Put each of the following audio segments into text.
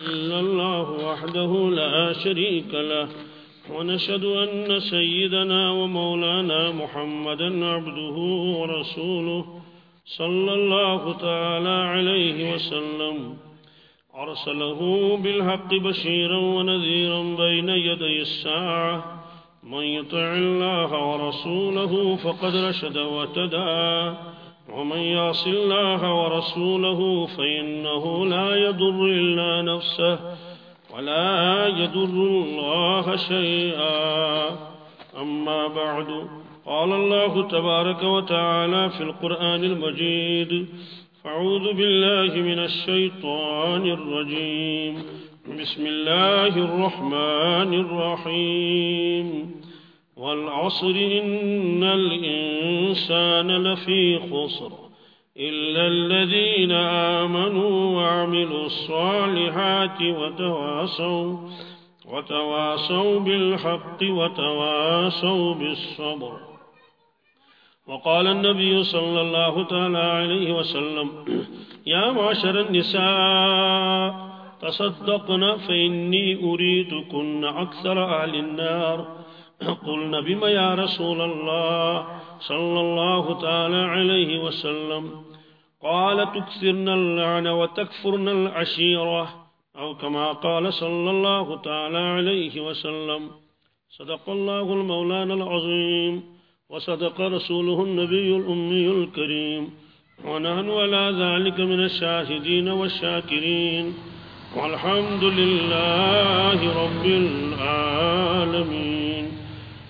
إلا الله وحده لا شريك له ونشهد أن سيدنا ومولانا محمدا عبده ورسوله صلى الله تعالى عليه وسلم. أرسله بالحق بشيرا ونذيرا بين يدي الساعة. من يطع الله ورسوله فقد رشد واهتدى ومن يعص الله ورسوله فإنه لا يضر إلا نفسه ولا يضر الله شيئا. أما بعد قال الله تبارك وتعالى في القرآن المجيد فأعوذ بالله من الشيطان الرجيم. بسم الله الرحمن الرحيم. والعصر إن الإنسان لفي خسر إلا الذين آمنوا وعملوا الصالحات وتواصوا وتواصوا بالحق وتواصوا بالصبر. وقال النبي صلى الله تعالى عليه وسلم يا معشر النساء تصدقن فإني أريدكن أكثر أهل النار. قلنا بما يا رسول الله صلى الله تعالى عليه وسلم. قال تكثرن اللعن وتكفرن العشيرة أو كما قال صلى الله تعالى عليه وسلم. صدق الله المولانا العظيم وصدق رسوله النبي الأمي الكريم. ونحن على ذلك من الشاهدين والشاكرين. والحمد لله رب العالمين.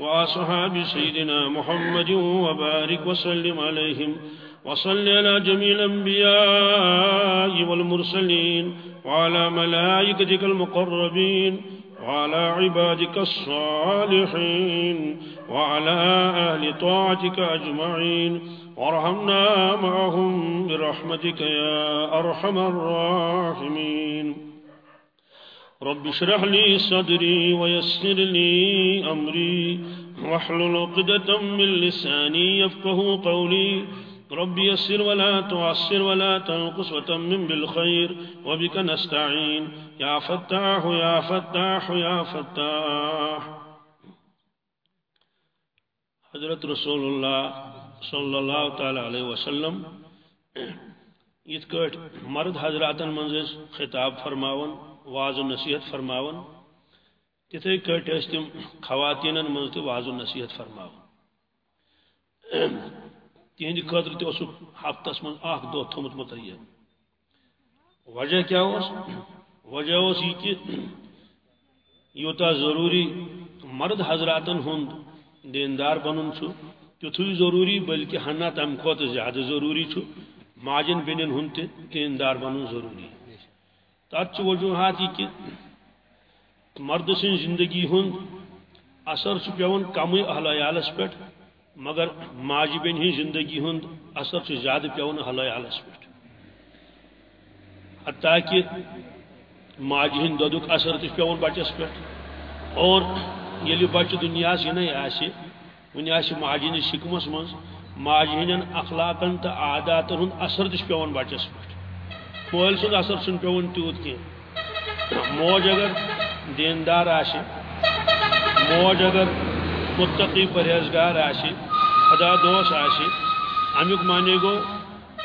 وأصحاب سيدنا محمد وبارك وسلم عليهم وصل على جميع الأنبياء والمرسلين وعلى ملائكتك المقربين وعلى عبادك الصالحين وعلى أهل طاعتك أجمعين وارحمنا معهم برحمتك يا أرحم الراحمين رب اشرح لي صدري ويسر لي أمري. واحلل عقدة من لساني يفقه قولي. رب يسر ولا تعسر ولا تنقص وتمم بالخير وبك نستعين. يا فتاح يا فتاح يا فتاح. حضرت رسول اللہ صلی اللہ تعالی علیہ وسلم یہ کٹ مرد حضراتن منز خطاب فرماون واض و نصیحت فرماون، تتھے کٹ تم خواتین من تہ واض و نصیحت فرماون۔ تہند خاطر تہ ہفتس من اخ دہ تھومت متعین۔ وجہ کیا اس وجہ اس یہ کہ یوتا ضروری مرد حضراتن ہند دیندار بنن چھو تیتھوی ضروری، بلکہ ہنہ تم کھت زیادہ ضروری چھو ماجن بینن ہند تہ دیندار بنن ضروری۔ تات وجوہات یہ کہ مرد سن زندگی ہند اثر پیون کم اہل عیالس پہ مگر ماجہ بین ہن زندگی ہند اثر زیادہ پیون اہل عیالس پہ حتیٰ کہ ماجہ ہند دودک اثر تہ پیون بچس پہ اور یل بچہ دنیا ین ون ماجہ نش شکمس من ماجہ ہند اخلاقن تو عاداتن ہند اثر تہ پیون بچس پہ مول سند اثر چھ پیون تیوت کی۔ موج اگر دیندار آشی، موج اگر متقی پرہیزگار آشی، خدا دوست آشی امیک معنی گو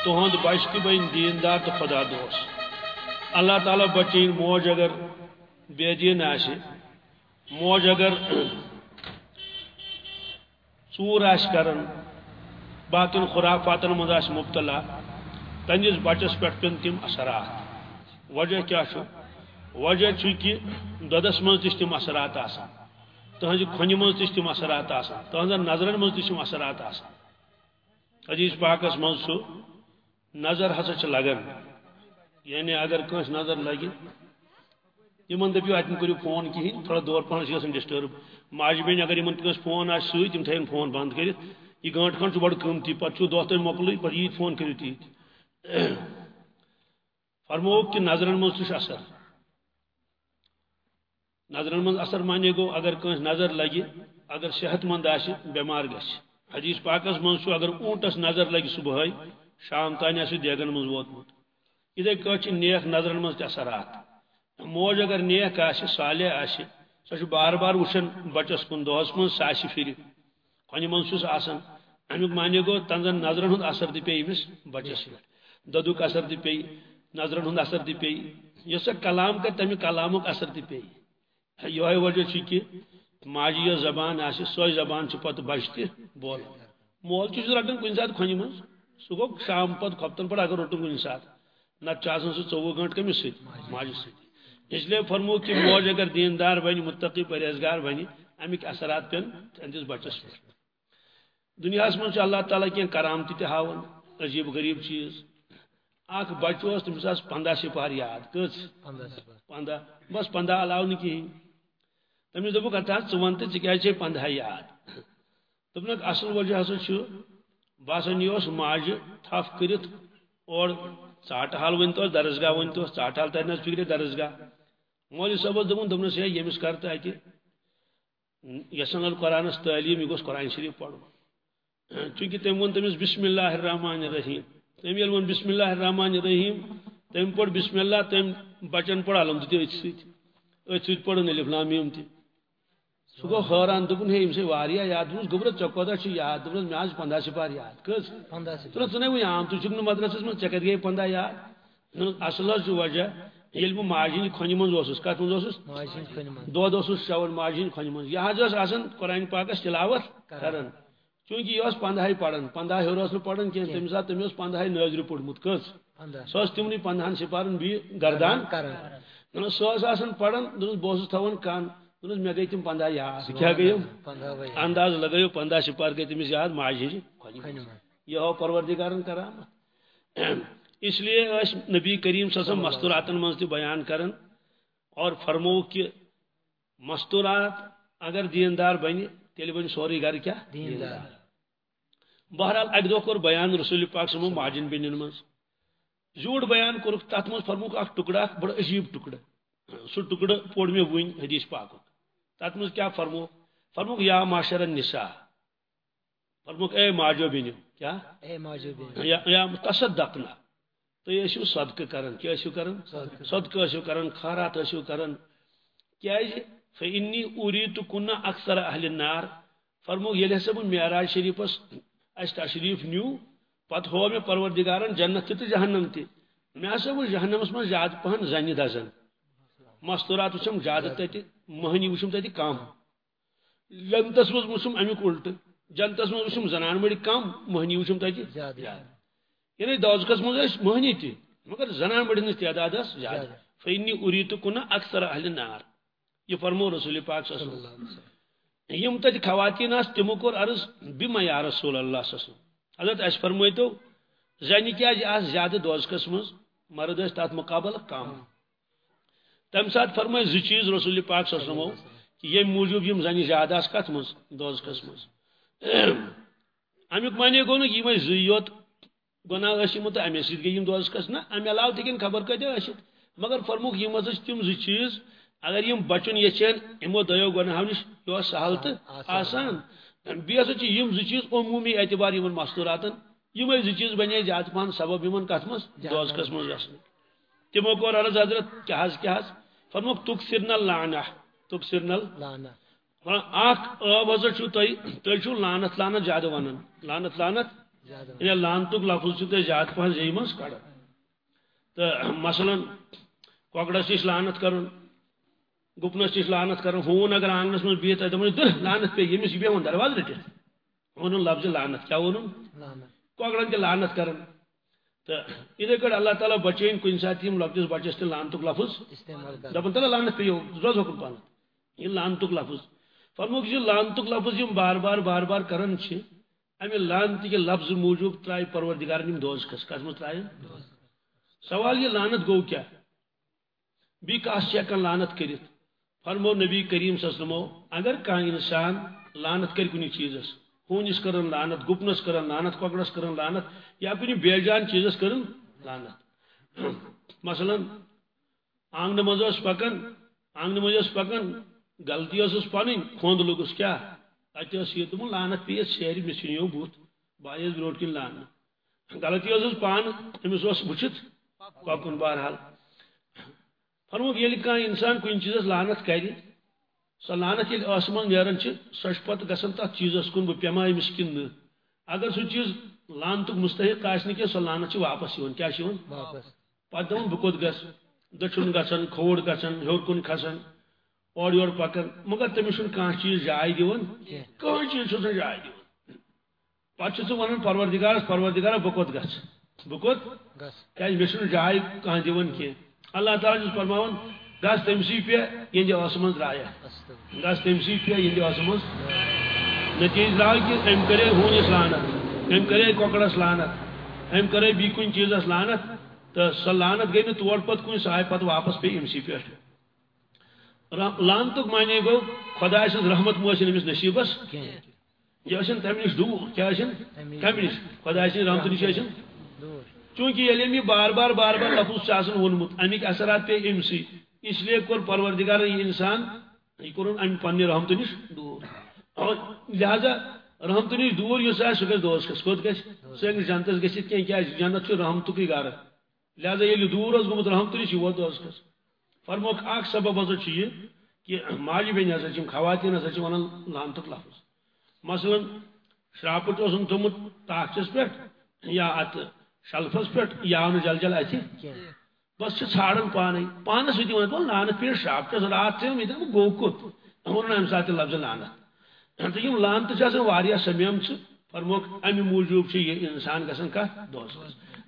تہند بچ تہ بن دیندار تو خدا دوست۔ اللہ تعالیٰ بچین موج اگر بے دین آشی، موج اگر ژور آس کران باقین خرافاتن مز مبتلا۔ تنس بچس پہ پن تم اثرات. وجہ کیا وجہ کہ دودس من تم اثرات آسان تہذ کھنہ من تم اثرات آسان تہذن نظرن من اثرات آسان. حدیث پاکس من سہ نظر ہسا لگان یعنی اگر کنس نظر لگی یمن دپیو اتن کرو فون کہین تھوڑا دور پہن گھن ڈسٹرب ماج بین اگر یمن فون آ ست تم تھین فون بند کرت یہ گنٹ کھنڈ بڑ قیمتی پتہ دہ تین مکل پہ عید فون کرو تیت فرمو کہ نظرن مز اثر؟ نظرن مز اثر مانے گو اگر کنس نظر لگی، اگر صحت مند آ بیمار گھ حدیث پاکس من اگر اونٹس نظر لگی صبح شام تان آ دیگن مز ووتمت اتھے کچھ نیک نظرن مز اثرات موج اگر نیک آ صالح آ سو بار بار وچھان بچس کن دہس من ساسہ پھر کنہ من آسان امیک معنی گو تنزن نظرن ہند اثر تہ پی امس بچس پہ ددک اثر تہ پی نظرن ہند اثر تہ پی یس کلام کر تمہ کلامک اثر تہ پی یہ وجہ کہ ماجہ یہ زبان آ سو زبان پتہ بچ تہ بول۔ مول چھ رٹان کن سات کھنہ من سہ گو شام پتہ کھپتن پہ اگر روٹن کن سات نت سہ ژوہ گنٹ کمس ست ماجہ ست اس لیے فرمو کہ موج اگر دیندار بن متقی پرہیزگار بن امیک اثرات پین تہندس بچس۔ پہ دنیا من اللہ تعالیٰ کی کرامتی تہ ہاون عجیب غریب چیز۔ اخ بچہ اس تمس آس پندہ سپار یاد کچھ پندہ بس پندہ علاوہ نہ کہین تمس ژٕ کیازِ چھے پندہ یاد. دوٚپنکھ اصل وجہ ہسا باسان یہِ ماجہِ تھپھ کٔرِتھ اور ژاٹہٕ حال ؤنۍتوس درسگاہ ؤنۍتوس ژاٹہٕ حال ترِ نہ فکرِ درسگاہ مولوی صٲبس دوٚپُن دوٚپنس ہے ییٚمِس کر تہٕ اتہِ القرآنس تعلیٖم یہِ گوٚژھ قرآن شریٖف پرُن چونکہ تم ون تمس بسم اللہ الرحمن الرحیم. تم یل ون بسم اللہ الرحمن الرحیم تم پڑ بسم اللہ تم بچن پڑ علم تہ ات ست ات ست پڑن الف لام میم تہ سہ گو حیران دپن ہے امس واریاہ یاد دپس گوبر ژے کوتاہ چھ یاد دپس مے آز پندہ سپار یاد کس؟ پندہ سپار ژٕ نے عام تو مدرسس منٛز ژےٚ کتہِ گٔے پندہ یاد اصل چھُ وجہ ییٚلہِ بہٕ ماجہِ ہِنٛدِ کھۄنہِ منٛز اوسُس کتھ منٛز اوسُس دۄد اوسُس چٮ۪وان ماجہِ ہِنٛدِ کھۄنہِ منٛز یہِ حظ ٲس آسان قرآن پاکس تلاوت کران چونکہ یہ پندہ پڑھان پندہ نا پڑھان کی تمہ سات تمہیں پندہ نظر پوڑمت کس؟ سہ تمن پندہن سپارن بی گردان؟ سہ پڑھان دس بہت تھوان کن دس مے گئی تم پندہ یاد. کیا گئی انداز لگو پندہ سپار گئی تمس یاد ماجہ یہ ہو پروردگارن کران اس لیے نبی کریم صلی اللہ علیہ وسلم مستوراتن من تہ بیان کران اور فرمو کہ مستورات اگر دیندار بنی تیل بن سوری گھر کیا؟ بہرحال اک دہ کور بیان رسول پاک سمو ماجن بینن من زیوٹ بیان کور تت من فرموک اخ ٹکڑا بڑا عجیب ٹکڑا۔ سہ ٹکڑا پوڑ مے ون حدیث پاک تت من کیا فرمو فرموک یا معاشر النساء۔ فرموک اے ماجو بینو کیا؟ اے ماجو بینو۔ یا تصدقنا۔ تو یہ ٲسِو صدقہ کران۔ کیا ٲسِو کران؟ صدقہ۔ ٲسِو کران خیرات ٲسِو کران۔ کیازِ؟ فإني أريد كنا أكثر أهل النار۔ فرمو ہسا بہ معراج شریفس اس تشریف نیو، پتہ ہو مے پروردگارن جنت تہ جہنم تہ مے ہسا وہ جہنمس من زیادہ پہن زنہ دزن مستورات وچھم زیادہ تتہ مہنی وچھم تتہ کم جنتس مز وچھم امیک الٹ۔ جنتس مز وچھم زنان مڑ کم مہنی وچھم تتہ زیادہ یعنی دوزکس مز مہنی تہ مگر زنان مڑ تعداد زیادہ فإني أريد كنا أكثر النار۔ یہ فرمو رسول پاک صلی اللہ علیہ وسلم۔ یم تت خواتین اس تمو کور عرض بما یا رسول اللہ صلی اللہ علیہ وسلم۔ حضرت اس فرمویتو زنی کیا جی اس زیادہ دوزکس مز مرد اس تات مقابل کم تم سات فرمائے زی چیز رسول پاک صلی اللہ علیہ وسلم کہ یہ موجود یم زنی زیادہ اس کت مز دوزکس مز امیک معنی گو نا یہ زیوت گناہ اشیم تو امی سید گئی یم دوزکس نا امی علاوہ تکن خبر کتہ اشت مگر فرموک یم از تم زی چیز، اگر یم بچن یچن یمو دیو گناہو نش یہ سہل تو آسان بیس یم چیز عمومی اعتبار یمن مستوراتن یم چیز بنے زیادہ پہن سبب یمن کت مز دوزکس تمو کور عرض حضرت کیا حض کیا حض فرموک تک سرنل لانہ تک سرنل اخ اب ہسا چھو تھی چھو لانت لانت زیادہ ونان لانت لانت یعنی لانتک لفظ چھو زیادہ پہن زی مز کڑا. تو مثلا کۄکرس نش لانت کرن گپنس نش لانت کر ہون اگر آنگنس من بہت دپان دہ لانت پہ یمس یہ بیہون درواز رٹت ون لفظ لانت کیا ون کۄکرن تہ لانت کرن۔ تو اتھے کٹ اللہ تعالیٰ بچین کن سات یم لفظ بچس تہ لانتک لفظ۔ دپان تلا لانت پہ روز حکم پان یہ لانتک لفظ۔ فرموک یہ لانتک لفظ یم بار بار بار بار کرن چھ امی لانت کے لفظ موجود ترائی پروردگار نیم دوز کس کس مت ترائی سوال یہ لانت گو کیا؟ بی کس ہیکان لانت کرت فرمو نبی کریم صلی اللہ علیہ وسلم، اگر کان انسان لانت کر کنی چیزس ہونس کرن لانت گپنس کرن لانت ککڑس کرن لانت یا کنی بے جان چیزس کرن لانت مثلا آنگن مز پکان آنگن مز پکان غلطی اس پن کھوند لوگس کیا؟ اچھا، اتہ یہ دم لانت پیس شہر مس بت بہت برو کن لان غلطی اس پان امس وچت پکن بہرحال۔ فرموک یل کان انسان کن چیزس لانت کر سو لانت یل آسمان نیران سو پتہ گھن تر چیزس کن بہ پیما امس کن اگر سہ چیز لانت مستحق آس کی سو لانت واپس کیا پتہ دپان بہ کوت گھس دچھن گھان کھوڑ گھان ہور کن کھسان اور یور پکان مگر تمس کھانا چیز جائے دان کہین چیز چھ جائے دان پتہ سہ ونان پروردگارس پروردگار بہ کوت گھس بہ کوت کیا مے جائے کھانا دان کی؟ اللہ تعالیٰ چھس فرماون گس تمسی پہ یہ آسمان رایا گس تمسی پہ یہ آسمان نتیجہ درو کہ ام کرے ہونس لانت ام کرے ککڑس لانت ام کرے بی کن چیزس لانت تو سو لانت گئی نا تور پت کن سہ پتہ واپس پہ امسی پہ لانتک معنی گو خدا سن رحمت موسن امس نصیبس یہ تم نش دور کیا تم نش خدا سن رحمت نش چونکہ یل بار بار بار بار لفظ وونمت امیک اثرات پہ ام سی. اس لیے کور پروردگار یہ انسان، یہ کور ام پنہ رحمت نش دور. اور لہذا رحمت نش دور اس سہ گھس دوس کس کوت گھس سہ جنتس گھت کی جنت رحمتک گھر لہذا یل دور گومت رحمت نش یہ ووت دوس کس. فرموک اخ سبب ہسا یہ کہ ماجہ بین ہسا خواتین ہسا ونان لانتک لفظ. مثلا شراپٹ اوسن تھومت تاخچس پہ یا ات شلفس پہ یا جل جل اتہ بس ژھانڈان پانے۔ پانس ستی ون لانت پہ شراپٹس رات سے مے گو کت ون ام سات لفظ لانت تو یم لانت واریاہ سمیم فرموک امہ موجوب یہ انسان گھن کت دوست۔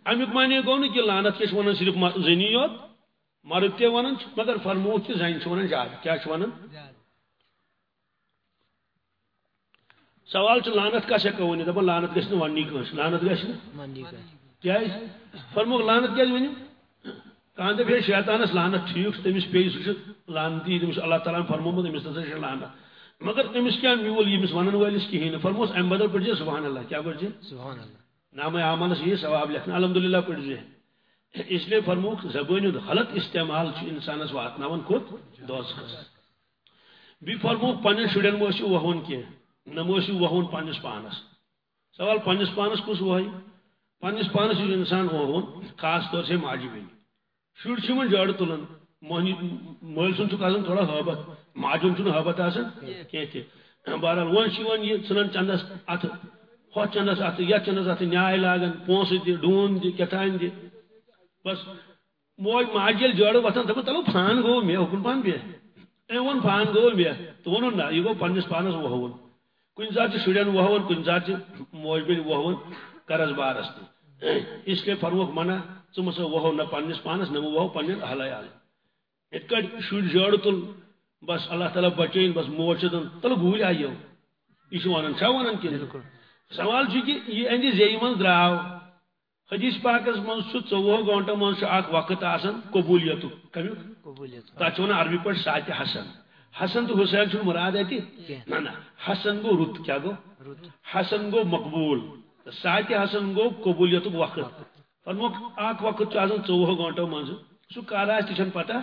امیک معنی گو نا کہ لانت کیا ونان صرف زنی یوت مرد تہ ونان مگر فرموک کہ زن ونان زیادہ کیا ونان سوال لانت کس ہیکو ونی دپان لانت کنس لانت گھس کیا فرموک لانت کیا ونو کان دپ شیطانس لانت ٹھیک تمس پی سہ لانتی تمس اللہ تعالیٰ فرمومت امس نسا لانت مگر تمس کیا میول یمس ونن ولس کہین فرموس ام بدل پڑھ سبحان اللہ۔ کیا پڑھ سبحان اللہ۔ نام عاملس یہ ثواب لکھنا۔ الحمدللہ پڑھ اس لیے فرموک زبان غلط استعمال انسانس واتن کت دوزخس بی فرموک پن شرین موسو وہون کی نموسو وہون پنس پانس سوال پنس پانس کس وہی؟ پنس پانس انسان وہون خاص طور سے ماجی بین شر چھ جڑ تلن مہنی مل سن آسان تھوڑا حبت ماجن چھ حبت آسان کی بہرحال ون یہ ژھنان چندس ات ہو چندس ات یتھ چندس ات نیاے لاگان پونس دی، ڈون دی کتان دی۔ بس موج جڑ وتان دپان تلو پھان گو مے حکم پان بے اے ون پھان گو مے تو ونن نا یہ گو پنس پانس وہون کن سات شڑین وہون کن سات موج بن وہون قرض بارس اس لیے فرموک منع ثم مسا وہو نہ پنس پانس نہ وہو پنن اہلیال ات کڑ شڑ جڑ تل بس اللہ تعالی بچین بس موج تل گول آیو یہ ونن چھا ونن کہ سوال کہ یہ اندی زی من دراو۔ حدیث پاکس من ٹوہ گنٹہ من وقت آسان قبولیت قبولیت تک ونان عربی پہ سات حسن۔ حسن تو حسین چھ مراد اتہ نہ نہ حسن گو رت کیا گو؟ حسن گو مقبول۔ سات حسن گو قبولیت وقت۔ فرموک اخ وقت آسان ٹوہ گنٹو من سہ کر آس تہ پتہ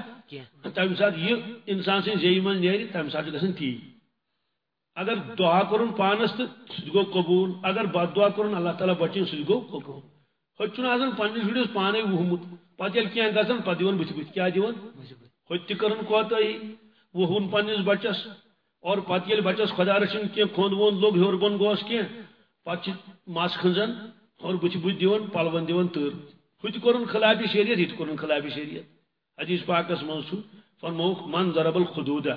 تمہ سات یہ انسان سن زی من نیری تمہ سات گھن تی اگر دعا کرن پانس تو سہ گو قبول۔ اگر بد دعا کرن، اللہ تعالیٰ بچن سہ گو قبول ہوت آسان پنس شرس پانے وہمت پتہ یل کی گھن پتہ دِوان بتھ بتھ کیا دِوان ہوت تہ کرن کوتاہی وہن پنس بچس۔ اور پتہ یل بچس خدا رچھن کی کھوند ووند لوگ ہیور بون گوس کی پتہ مس کھنزان اور بتھ بتھ دِوان پلون دِوان تر ہوت کرن خلاف شریعت یہ کرن خلاف شریعت۔ حدیث پاکس چھ فرموک من ضرب الخدودہ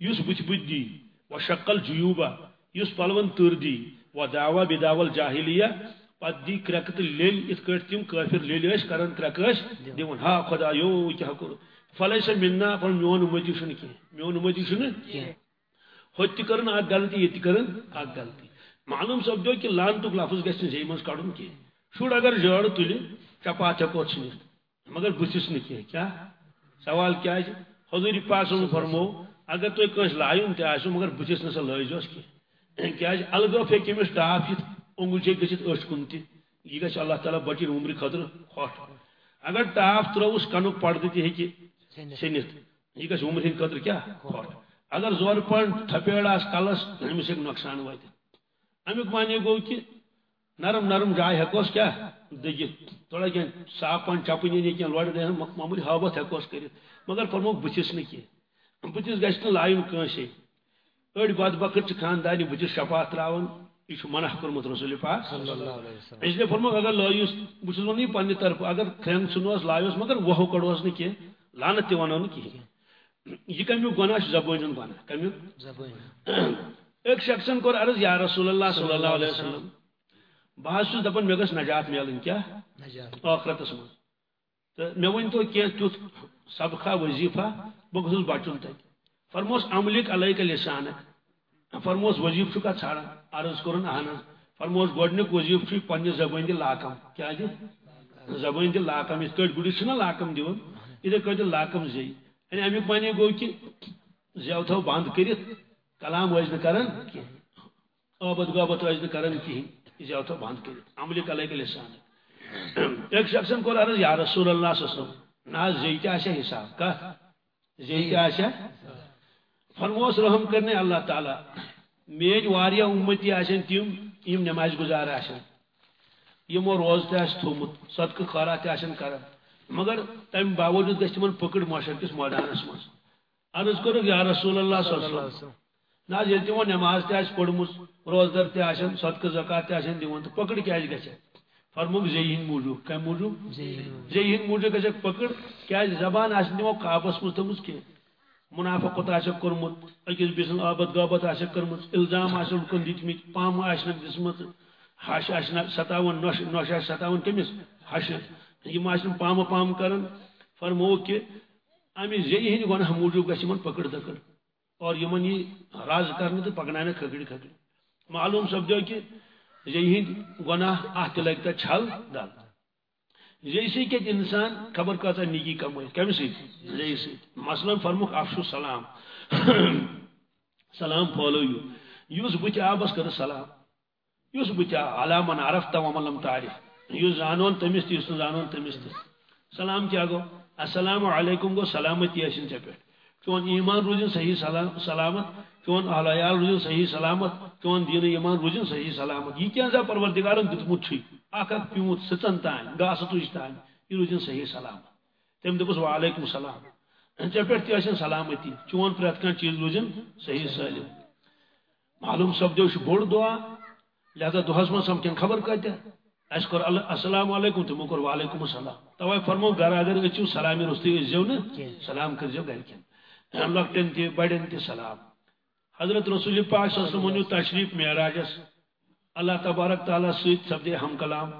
یس بتھ بتھ دی وشق الجیوبہ یس پلون تر دی ودعوا بدعوا الجاہلیہ۔ پت دی کرک تو لیل ات کٹ تم کافر لیل اس کرن کرک اس دیون۔ ہا خدا یو کیا کر فلیس مننا پر میون امتی شن کی۔ میون امتی شن ہوت کرن اک غلطی یت کرن اک غلطی معلوم سپدو کہ لان تک لفظ گژھن زی مز کڑن کی شُر اگر جڑ تُلہِ چپا چپوت چھنس اچھا مگر بٕتھِس نہٕ سوال کیا حضور پاک فرمو اگر تھی کنس لائن تہ مگر بتس نسا لائزوس کی کیا الگو پھے کمس ٹاپ یہ انگل گھت أچھ کن تہ یہ گھس اللہ تعالیٰ بچی عمر خطر ہوٹ اگر ٹاپ تروس کنک پردہ تہ ہیکہ سنت یہ گھس عمر ہند خطر کیا؟ ہوٹ اگر زور پن تھپیڑ آس کلس امس ہیک نقصان وات امیک معنی گو کہ نرم نرم جائے ہیکوس کیا؟ دگت تھوڑا کیا صاف پن چپن کی لڑ دے معمولی حابت ہیکوس کرت مگر فرموک بتس نا کی گھس نا لائن کنسے أڑ بد بخت خاندانی بتس شفات تراون یہ منع کورمت رسول پاک۔ اس لیے فرموک اگر لائیوس بس ون پنہ طرف اگر کھین ژھنوس لائیوس مگر وہو کڑوس نا کی لانت تہ ونو کہین یہ کمیک گناہ زبان گناہ کمیک ایک شخصن کور عرض یا رسول اللہ صلی اللہ علیہ وسلم بہت دپان مے گھس نجات ملن کیا؟ آخرتس من تو مے ون تو کی تیت سبقہ وظیفہ بہ گھس بچن تک۔ فرموس عملک علیک لسانک۔ فرموس وظیف چھ کت ژھانڈان عرض کرن اہن فرموس گۄڈنیُک وظیف چھ پننہِ زبٲنۍ دِ لاکم۔ کیا جی؟ زبٲنۍ دِ لاکم۔ یِتھ کٲٹھۍ گُرِس چھِنہ لاکم دِوان یِتھے کٲٹھۍ لاکم زی یعنی امیُک معنی گوٚو کہِ زٮ۪و تھو بنٛد کٔرِتھ کلام ٲسۍ نہٕ کران کینٛہہ ٲبت غٲبت ٲسۍ نہٕ کران کِہیٖنۍ یہ تھو بند کر عمل کل کے لسان ایک شخص کو عرض یا رسول اللہ صلی اللہ علیہ وسلم۔ نا زی کیا حساب کا۔ زی کیا فرموس رحم کرنے اللہ تعالی۔ میج واریا امتی آشن تیم یم نماز گزار آشن یمو روز تہ تھومت صدقہ خیرات آشن کران مگر تم باوجود گھس تمن پکڑ معاشر کس میدانس مز عرض کرو یا رسول اللہ صلی اللہ علیہ وسلم۔ نا یل تمو نماز تہ پڑمت روزدر تہ آشن صدقہ زکات تہ آشن تو پکڑ کیا گژھِ فرموک زی ہند موجود کم موجود زی ہند موجود گژھِ پکڑ کیا زبان آسن تمو قابس مز تھمز کی منافقت آسک کورمت أکِس بیٚیہِ آبد غابت آسک کٔرمٕژ الزام آسن لُکن دِتمٕتۍ پامہٕ آسنکھ دِژمٕژ ہش آسن ستاون نۄش نۄش آسہِ ستاون کٔمِس ہشہِ یِم آسن پامہٕ پام کران فرموک کہ امہِ زیٚیہِ ہٕنٛدۍ گۄناہ موٗجوٗب گژھِ یِمن پکڑ دکڑ۔ اور یمن یہ راز کرنے تو پکنانے کھکڑی کھکڑی۔ معلوم سپدو کہ یہ ہند گناہ ات لگتا چھل دل یہ سی کہ انسان خبر کتا نگی کمائی کم سی یہ سی مثلا فرموک افشو سلام۔ سلام پھولو یوس بچ آبس کر سلام۔ یوس بچ علامن عرفت ومن لم تعرف یوس زانون تمس تہ زانون تمس تہ سلام کیا گو؟ السلام علیکم گو، سلامتی ٲسِن ژےٚ چون ایمان روزن صحیح سلامت، چون اہلیال روزن صحیح سلامت، چون دین ایمان روزن صحیح سلامت۔ یہ کیا زا پروردگارن دتمت چھ اکھ اکھ پیوت سچن تان گاس تج تان یہ روزن صحیح سلامت۔ تم دپس وعلیکم السلام۔ ژے پٮ۪ٹھ تہِ سلامتی، چون پرٛٮ۪تھ کانٛہہ چیٖز روزن صحیح سٲلِم معلوم سپدیو چھُ بوٚڑ دعا، لہذا دۄہس منٛز سمکھن خبر کتہِ اس کوٚر السلام علیکم، تِمو کوٚر وعلیکم السلام۔ توے فرمو گرٕ اگر أژِو سلامی روٚستُے ٲسۍزیو نہٕ سلام کٔرۍزیو لکٹن تہ بڑن تہ سلام۔ حضرت رسول پاک صلی اللہ علیہ وسلم تشریف معراجس اللہ تبارک تعالیٰ ست سپدے ہم کلام۔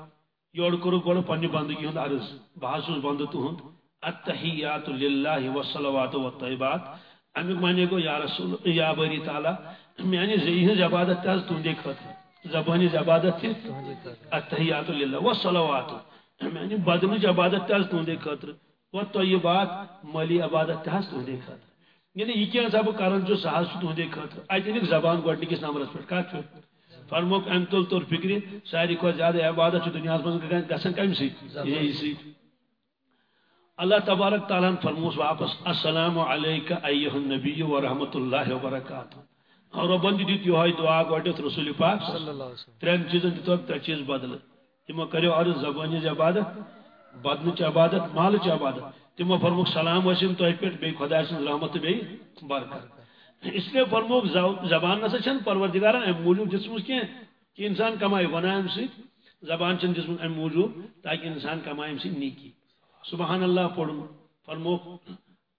یور کور گوڑ پنہ بندگی ہند عرض۔ بہت بند تہد التحیات للہ والصلوات والطیبات۔ امیک معنی گو یا رسول یا بری تعالیٰ میانہ زی ہز عبادت تہ تہندے خاطر زبانی عبادت تہ التحیات للہ والصلوات۔ میانہ بدنچ عبادت تہ تہندے خاطر والطیبات مالی عبادت تہ تہندے خاطر یعنی یہ کیا سب کران جو سہل تہندے خاطر اتنی زبان گۄڈنِکِس نمبرس پٮ۪ٹھ کتھ چھُ فرموک ام تل توٚر فکرِ ساری کھۄتہٕ زیادٕ عبادت منٛز گژھان کمہِ سۭتۍ یہی سۭتۍ اللہ تبارک تعالیٰ فرموس واپس السلام علیکہ ایہ النبی و رحمۃ اللہ وبرکاتہ۔ رۄبن تہِ دیُت یہوے دعا گۄڈنیتھ رسول پاک ترٛٮ۪ن چیٖزن دِتوکھ ترٛےٚ چیٖز بدلہٕ تِمو کریو عرض زبٲنِچ عبادت بدنٕچ عبادت مالٕچ عبادت۔ تمو فرموک سلام ورسم تہ پہ بی خدا سن رحمت بی برکت اس لیے فرموک زبان نسا چھن پروردگار ام موجود دسم کی کہ انسان کمائے ونہ ام سی، زبان چھن دسم ام موجود، تاکہ انسان کمائے ام سی نیکی۔ سبحان اللہ پڑھن فرموک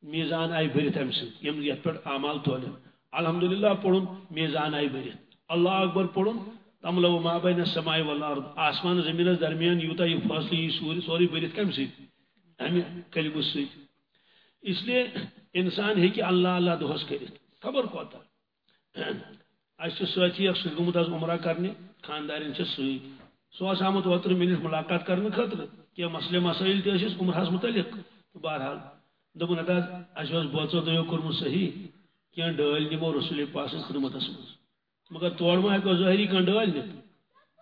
میزان آئی بھرت ام سی، یم یت پہ اعمال تولن الحمدللہ پڑھن میزان آئی بھرت اللہ اکبر پڑھن تملو ما بین السماء والارض، آسمان زمین درمیان یوتا یہ فاصلہ یہ سوری سوری بھرت کم سی۔ امہ کلمہ سی اس لیے انسان ہیکہ اللہ اللہ دہس کرت خبر کوتا اس ساتھی اخ گمت آز عمرہ کرنے خاندارن سی سو آمت اوتر ملس ملاقات کرنے خاطر کیا مسئلے مسائل تس عمرہس متعلق۔ بہرحال دپن ادا اس بوچو دیو کورمت صحیح کی ڈل نمو رسول پاک سن خدمت من مگر تور ما ہیکو ظاہری کان ڈل نت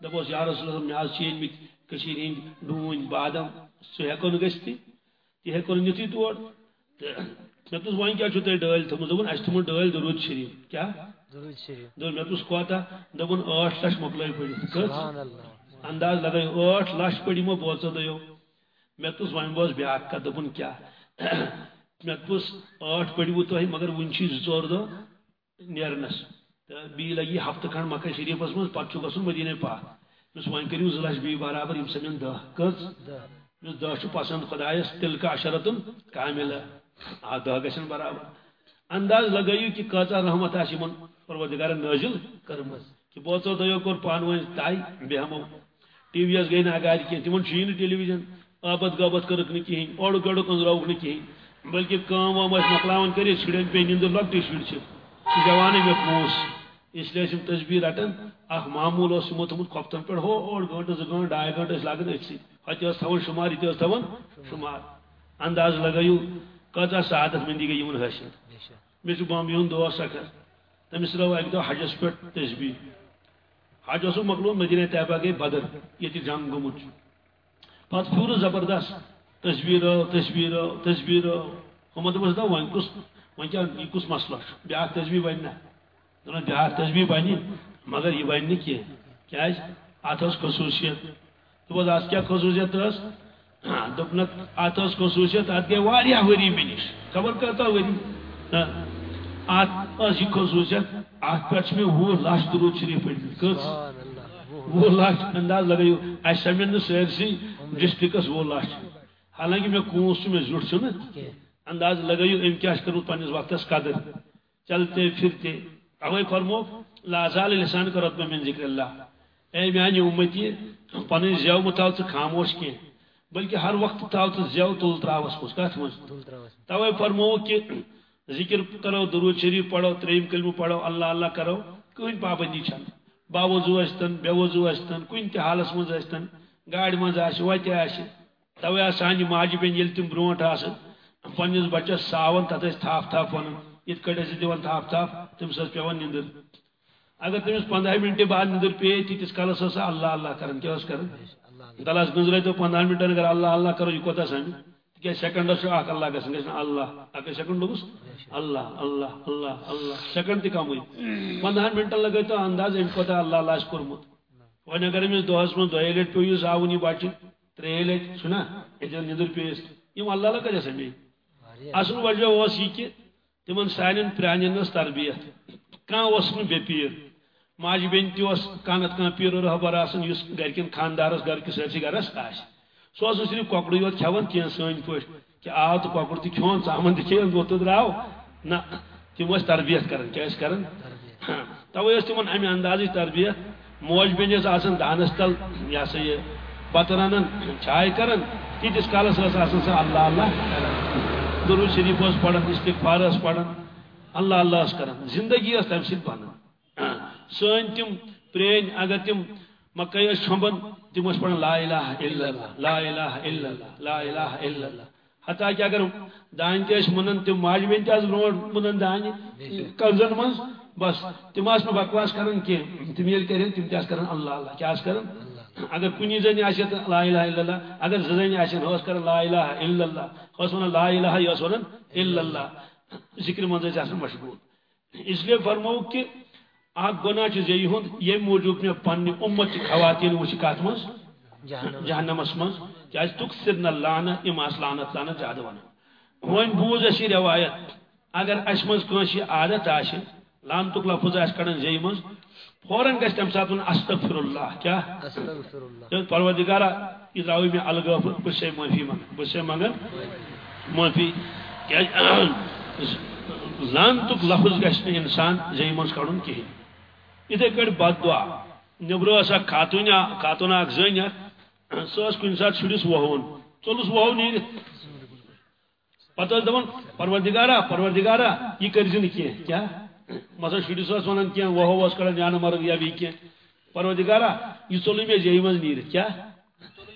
دپوس یا رسول اللہ مے چھ مت کشیر ہند ڈون بادم سہ ہیکو نگستی یہ ہیکو نتی تور مے تو وان کیا چھو تے ڈل تھم دپن اس تھم ڈل درود شریف۔ کیا؟ درود شریف۔ دپن مے تو کوتا دپن 8 لچھ مکلے پڑی۔ سبحان اللہ۔ انداز لگے 8 لچھ پڑی مو بوچو دیو۔ مے تو وان بوس بیاکھ کا دپن کیا۔ مے پوس ٲٹھ پٔرِو تۄہہِ مگر وٕنہِ چھِ زٕ ژور دۄہ نیرنس۔ تہٕ بیٚیہِ لگی ہفتہٕ کھنڈ مکہ شریفس منٛز پتہٕ چھُ گژھُن مدیٖنے پاک۔ مےٚ وۄنۍ کٔرِو زٕ لچھ بیٚیہِ برابر یِم سمن دہ۔ کٔژ مےٚ دہ چھُ پسنٛد خۄدایس تِلہٕ کا اشرتن کامِل دہ گژھن برابر. انداز لگٲیِو کہِ کۭژاہ رحمت آسہِ یِمن پروردگارن نٲزِل کٔرمٕژ کہِ بوژو دۄیو کوٚر پانہٕ ؤنۍ طے ٹی وی یس گٔے نہٕ اگادِ کینٛہہ تِمن ٹیلی وِجن آبد گابت کٔرٕکھ نہٕ کِہیٖنۍ اوٚڑ گڑُک أنٛزراوُکھ نہٕ کِہیٖنۍ بلکہ کام وام مکلاوان کر شرین پہ نندر لۄکٹی شر جوانے مے پونس اس لیے تصبیر رٹان اخ معمول اس یمو تھومت کھفتن پہ ہو، اوڑ گنٹہ ز گنٹ ڈائی گنٹ لگان اتھی اتہ تھون شمار یہ تھون شمار انداز لگیو کتا سعادت مندی گئی یمن حاصل مے بم یون دوست اکھ تمس رو اک دہ حجس پہ تصبیر حج اس مکلو مدینہ طیبہ گئی بدر یہ جنگ گومت پتہ پھور زبردست تصویر تصویر تصویر ہم دپس دا ون کس ون کیا یہ کس مسئلہ بیاا تصویر بن نا دپان بیاا تصویر بن مگر یہ بن کی کیاز ات خصوصیت دپس ات کیا خصوصیت اس دپنک ات خصوصیت ات گئی واریاہ وری مے نش خبر کتا وری ات اس یہ خصوصیت ات پہ مے وہ لچھ درود شریف پڑھ کس؟ وہ لچھ انداز لگیو اس سمجھ سرسی ڈسٹرکس وہ لچھ حالانکہ میں کونس میں زیٹ چھ انداز لگیو ام کیا کرو پنس وقتس قدر۔ چلتے پھرتے۔ اوے فرمو لا زال لسان کا رتبہ من ذکر اللہ۔ اے میانی امتی پن زیو متاو ث خاموش کی بلکہ ہر وقت تاو ث زیو تل تراوس کس کت مز توے فرمو کہ ذکر کرو درود شریف پڑھو تریم کلمہ پڑھو اللہ اللہ کرو کہیں پابندی چھن باوضو اشتن بے وضو اشتن کن تہ حالس مز اشتن گاڑی مز آس وتہ آس توے سانہ ماجہ بین یل تم برونٹ آس پنس بچس ساون تت تھاپ تھاپ ون ات کٹ دان تھاپ تھاپ تمس پیوان نندر اگر تمس پندہ منٹ بعد نندر پے تیتس کالس ہسا اللہ اللہ کران کیا کران دلس گنزرے تو پندہ منٹن اگر اللہ اللہ کرو یہ کوتا سمجھ تک سیکنڈس اخ اللہ گھن گھن اللہ اگر سیکنڈ لوگس؟ اللہ اللہ اللہ اللہ، سیکنڈ تہ کم پندہ منٹن لگے تو انداز ام کوتا اللہ اللہ کورمت ون اگر امس دہس من دہ لٹ پیو زاون یہ بچہ ترے لٹ چھنا یہ ندر پیس یم اللہ اللہ کتہ سمجھ اصل وجہ اس یہ کہ تمن سانن پرانن تربیت۔ کان اس نہ بے پیر؟ ماج بین تہ اس کانت کان پیر رہبر آسن یس گرکن خاندارس گھر کس سرسی گرس آس سو اس صرف کۄکڑے یوت کھٮ۪وان کینٛہہ سٲنۍ پٲٹھۍ کہ آو تہٕ کۄکُر تہِ کھیوٚن ژامن تہِ کھیٚیَن دۄہ تہٕ درٛاو۔ نہ تِم ٲسۍ تربیت کران کیٛاہ ٲسۍ کران؟ تَوے ٲس تِمن اَمہِ اندازٕچ تربیت۔ موج بیٚنہِ ٲس آسان دانس تل یہِ ہسا یہِ پتہٕ رنان چائے کران۔ تیتس کالس ٲس آسان سۄ اللہ اللہ درود شریف ٲس پران استغفار ٲس پران اللہ اللہ ٲس کران۔ زندگی ٲس تمہِ سۭتۍ بنان۔ سٲنۍ تِم پرٲنۍ اگر تِم ٲسۍ چھۄمبان تِم ٲسۍ پران لا الہ الا اللہ لا الہ الا اللہ لا الہ الا اللہ۔ حتیٰ کہ اگر دانہِ تہِ ٲسۍ مُنان تِم ماجہِ بیٚنہِ تہِ آسہٕ برونٛٹھ مُنان دانہِ کنزن منٛز بس تِم آسہٕ نہٕ بکواس کران کینٛہہ۔ تِم ییٚلہِ کرن تِم تہِ آسہٕ کران اللہ اللہ کیٛاہ آسہٕ کران؟ اگر کنی زنی آسہِ لا الہ الا اللہ اگر زٕ زنہِ آسن ہۄس کران لا الہ الا اللہ ہۄس ونان لا الہ یہِ ٲس ونان الا اللہ۔ ذکر منٛز ٲسۍ آسان مشغول اس لیے فرمو کہ اکھ گۄناہ چھُ زیٚیہِ ہُنٛد ییٚمہِ موٗجوٗب مےٚ پننہِ اُمت خواتیٖن وٕچھ کتھ منٛز جہنمس منٛز کیٛازِ تُک سرنہ لانت یِم آسہٕ لانت لانت زیادٕ ونان وۄنۍ بوٗز اَسہِ یہِ رٮ۪وایت اگر اَسہِ منٛز کٲنٛسہِ یہِ عادت آسہِ لانتُک لفظ آسہِ کڑان زیٚیہِ منٛز فوراً گژھِ تمہِ ساتہٕ ون استغفر اللہ کیا؟ پروردگارا یہ درٛاوٕے مےٚ الگٲف بہٕ چھسے معٲفی منگان بہٕ چھسے منگان معٲفی کیٛازِ لانتُک لفظ گژھِ نہٕ انسان زیٚیہِ منٛز کڑُن کِہیٖنۍ یِتھے کٲٹھۍ بد دعا نیبرٕ ٲس اکھ خاتوٗن خاتوٗن اکھ زٔنۍ اکھ سۄ ٲس کُنہِ ساتہٕ شُرِس وۄہوُن ژوٚلُس وۄہو نیٖرِتھ پتہٕ ٲس دپان پروردگارا پروردگارا یہِ کٔرزِ نہٕ کینٛہہ کیٛاہ مثلا شرس ونان کی وہو اس کڑان جان مرگ یا بھی کی پروردگارا یہ ژول مے جی مز نیر کیا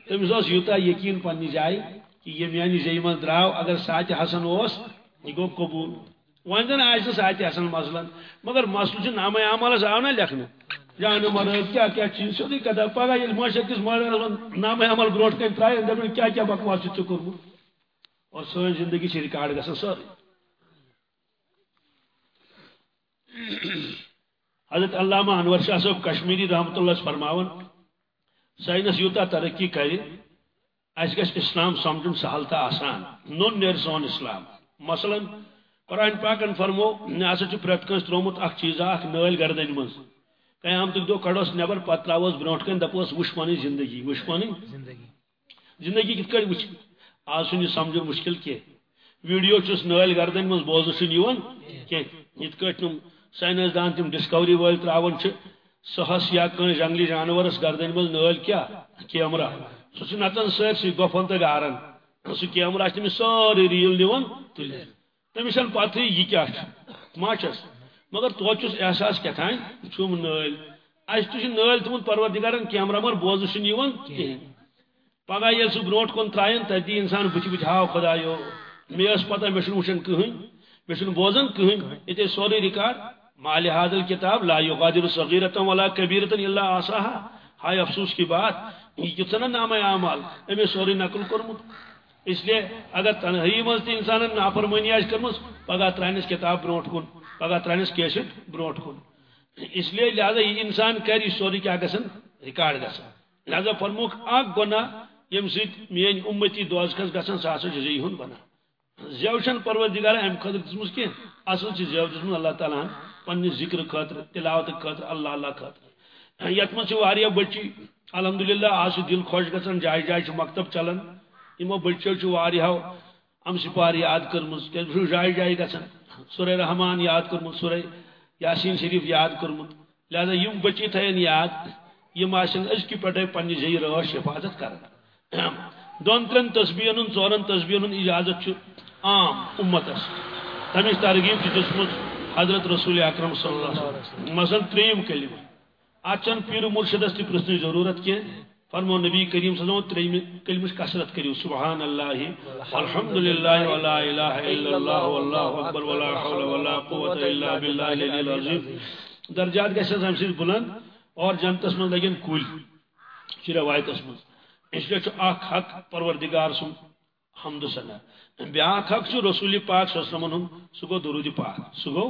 تمس اس یوتا یقین پنہ جائے کہ یہ میانی زی من دراو اگر سات حسن اس یہ گو قبول ون زن آج سات حسن مثلا مگر مسل نام عمل آو نا لکھنے جانے مرد کیا کیا چیز سیودی کتا پگہ یل معاشر کس مرد نام عمل بروٹ کن ترائے دپن کیا کیا بکواس ژے کوٚرمُت اور سٲنۍ زندگی چھِ رِکاڈ گژھان سٲرٕے حضرت علامہ انور شاہ صاحب کشمیری رحمت اللہ فرماون سائنس یوتا ترقی کرِ اس گژھِ اسلام سمجھن سہل تو آسان نون نیر سون اسلام مثلا قرآن پاکن فرمو مےٚ ہسا چھُ پرٛٮ۪تھ کٲنٛسہِ ترٛوومُت اکھ چیٖزا اکھ نٲلۍ گردنہِ منٛز۔ قیامتُک دۄہ کڑوس نٮ۪بر پتہٕ تراووس برونٛٹھ کَنۍ دپوس پنٕنۍ زندگی۔ پنٕنۍ زندگی۔ زندگی کِتھ کٲٹھۍ وٕچھ آز چھُنہٕ یہِ سمجھُن مُشکل کینٛہہ ویڈیو چھُس نٲلۍ گردن منٛز یِوان کینٛہہ یِتھ کٲٹھۍ تِم ساینس دان تِم ڈسکوری وٲلۍ تراوان چھِ سہس یا کٲنٛسہِ جنگلی جانورس گردن منٛز نٲلۍ کیٛاہ کیمرا سُہ نژان سٲرسٕے گۄپھن تہٕ گارن سُہ کیمرا چھِ تٔمِس سٲرٕے ریٖل نِوان تُلِتھ تٔمِس پتہٕے یہِ کیٛاہ چھُ ما چھس مگر چھُس احساس کیٛاتھانۍ چھُم نٲلۍ اَسہِ تہِ چھُ نٲلۍ تھوٚمُت پروردِگارن کیمرا مگر بوزنہٕ چھُنہٕ یِوان کِہیٖنۍ پگہہ ییٚلہِ سُہ برونٛٹھ کُن ترٛایَن تَتہِ دی اِنسان بٕتھِ بٕتھِ ہاو خۄدایو مےٚ ٲس پتہ مےٚ وٕچھان کٕہٕنۍ مےٚ کٕہٕنۍ ییٚتہِ ٲسۍ سورُے رِکاڈ مال حاضل کتاب لا یغادر صغیرتم ولا کبیرتن الا آساها ہائے افسوس کی بات یہ کتنا نام اعمال امی سوری نقل کورمت اس لیے اگر تنہائی مز تہ انسان نافرمانی آس کرمز پگہ ترانس کتاب بروٹ کن، پگہ ترانس کیسٹ بروٹ کن۔ اس لیے لہذا یہ انسان کر یہ سوری کیا گسن؟ ریکارڈ گسن۔ لہذا فرموک اک گناہ یم سۭتۍ میٲنۍ اُمتی دوزخس گژھن سُہ ہسا چھُ زی ہُنٛد بنان زیو پروردگار امہِ خٲطرٕ دِژمٕژ کینٛہہ اصل چھِ زیو دِژمٕژ اللہ تعالیٰ ہن۔ پنہ ذکر خاطر، تلاوت خاطر، اللہ اللہ خاطر۔ یت من واریاہ بچی، الحمدللہ آج دل خوش گژھان جائے جائے مکتب چلان یمو بچو واریاہو ام سپار یاد کرمز کیا جائے جائے گژھان سورہ رحمان یاد کورمت سورہ یاسین شریف یاد کورمت لہذا یم بچی تھین یاد، یم آسن ازکہ پٹے پنہ جی رٲچھ حفاظت کران دون ترین تسبیحن ہند ژورن تسبیحن ہند اجازت عام امتس تمچ ترغیب تھی دسمت حضرت رسول اکرم صلی اللہ علیہ وسلم۔ مثلا تریم کلمہ۔ اچھن پیر مرشدس تہ پرسن ضرورت کی فرمو نبی کریم صلی اللہ علیہ وسلم کلمہ کثرت کریو سبحان اللہ الحمد للہ ولا الہ الا اللہ واللہ اکبر ولا حول ولا قوة الا باللہ العلی العظیم. درجات گژھن ہم سۭتۍ بلند اور جنتس من لگن کل چھ روایتس من اس لیے اخ حق پروردگار سن حمد سنا بیاکھ حق چھ رسول پاک صلی اللہ علیہ وسلم سہ گو درود پاک سہ گو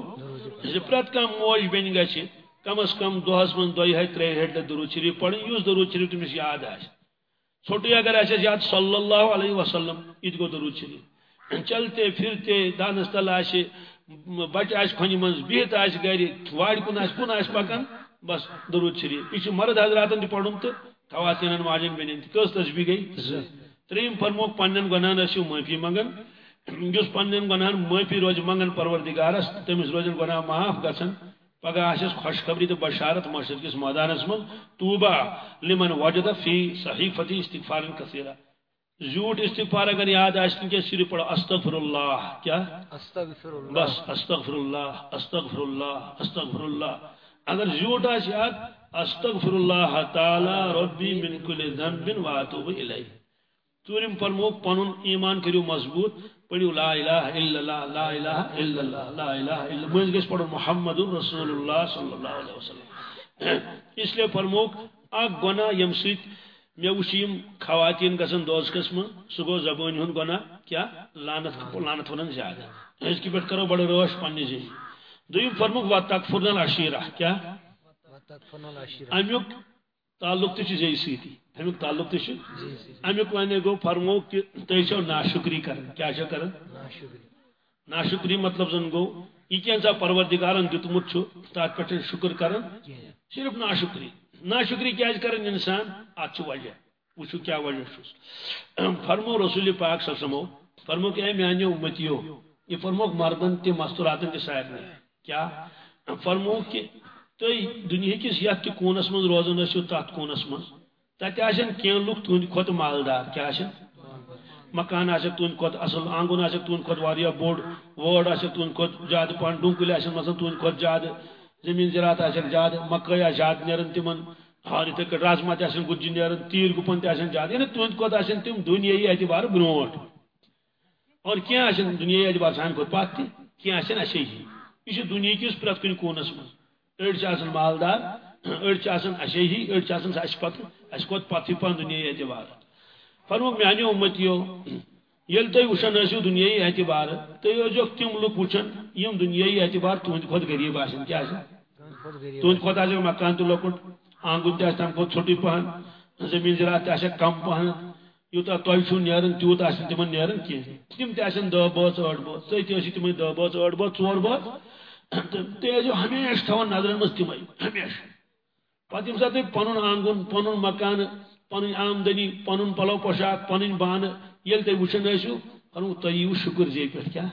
پرت کم موج بین گھ کم از کم دہس من دہ ہتھ ترے ہتھ درود شریف پڑھ اس درود شریف تمس یاد آ ژھوٹے اگر آس یاد، صلی اللہ علیہ وسلم یہ گو درود شریف۔ چلتے پھرتے دانس تل آس بچہ آس کھنہ من بہت آس گر وار کن آس کن آس پکان بس درود شریف۔ یہ مرد حضراتن تہ پڑھن تو خواتین ماجن بین کس تسبیح گئی؟ تریم فرموک پنن گناہن ٲسِو معافی منگان یُس پنن گناہن معافی روز منگان پروردگارس تٔمِس روزن گناہ معاف گژھان پگہ آسس خوشخبری تو بشارت مشرق کس میدانس من؟ توبہ لمن وجد فی صحیفتی استغفار کثیرہ۔ جھوٹ استغفار اگر یاد آسن کہ صرف پڑھو استغفر اللہ کیا؟ استغفر اللہ بس استغفر اللہ استغفر اللہ استغفر اللہ اگر جھوٹ آس یاد استغفر اللہ تعالی ربی من کل ذنب واتوب الیہ۔ ژوٗرِم فرمو پنُن ایمان کٔرِو مضبوط پٔرِو لا الہ الا اللہ لا الہ الا اللہ لا الہ الا مٔنٛزۍ گژھِ پڑھُن محمد رسول اللہ صلی اللہ علیہ وسلم۔ اس لیے فرموک اکھ گۄناہ ییٚمہِ سۭتۍ مےٚ وٕچھ یِم خواتیٖن گژھن دوزکس منٛز سُہ گوٚو زبٲنۍ ہُنٛد گۄناہ کیٛاہ لانت لانت ونان زیادٕ أزکہِ پٮ۪ٹھ کرو بڑٕ رٲچھ پننہِ جایہِ دوٚیِم فرموک وَ تکفُرن اشیٖرہ کیٛاہ امیُک تعلق چھُ زیٚیہِ سۭتی امیک تعلق تہ امیک ون گو فرمو کہ تھی چھو ناشکری کر کیا چھو کر ناشکری۔ مطلب زن گو یہ کیا سا پروردگارن دتمت چھو تات پہ شکر کر صرف ناشکری۔ ناشکری کیا کرن انسان؟ ات وجہ۔ وچو کیا وجہ چھس فرمو رسول پاک صلی اللہ علیہ وسلم فرمو کہ اے میانیو امتیو یہ فرمو مردن تہ مستوراتن تہ سارے کیا؟ فرمو کہ تھی دنیا کس یت تہ کونس من روزان ٲسِو تات کونس من تتہ کی لوگ تہند کھت مالدار کیا مکان آسک تہند کھت اصل آنگن آسک تہند کھت واریا بوڑ وٲر آسک تہند کھت زیادہ پہن ڈونکل آسن مثلا تہند کھت زیادہ زمین زراعت آسک زیادہ مکئی آس زیادہ نیران تمن ہر اتھے کٹ رازما تین گجی نیران تیر گپن تین زیادہ یعنی تہد کھت آن تم دنیای اعتبار بروٹ اور کی دنیای اعتبار سان کھت پات تہ کی اشے ہی یہ جی؟ دنیا کس پریت کن کونس من اڑ مالدار اڑ اشے ہی اڑ اس پتہ اس کھت پتہ اعتبار فرمو میانو امتیو یل تھی وچان ٲسِو دُنیٲیی اعتبار تُہۍ ٲسۍزیٚو تِم لُکھ وٕچھان یِم دُنیٲیی اعتبار تُہنٛدِ کھۄتہٕ غریٖب آسن کیٛاہ آسن تُہنٛدِ کھۄتہٕ آسیو مکان تہِ لۄکُٹ آنگُن تہِ آسہِ تَمہِ کھۄتہٕ ژھوٚٹُے پہن زٔمیٖن تہِ آسٮ۪کھ کم پہن یوٗتاہ تۄہہِ چھُو نیران تیوٗت آسہِ تِمن نیران کینٛہہ تِم تہِ آسن دہ بٲژ ٲٹھ بٲژ تُہۍ تہِ ٲسِو تِمے دہ بٲژ ٲٹھ بٲژ ژور بٲژ ٲسۍزیو ہمیشہٕ تھاوان نظرن منٛز تِمے ہمیشہٕ۔ پتہٕ ییٚمہِ ساتہٕ تُہۍ پنُن آنگُن پنُن مکانہٕ پنٕنۍ آمدنی پنُن پلو پوشاک پنٕنۍ بانہٕ ییٚلہِ تُہۍ وٕچھان ٲسِو فرمو تہ یو شکر زی پہ کیا۔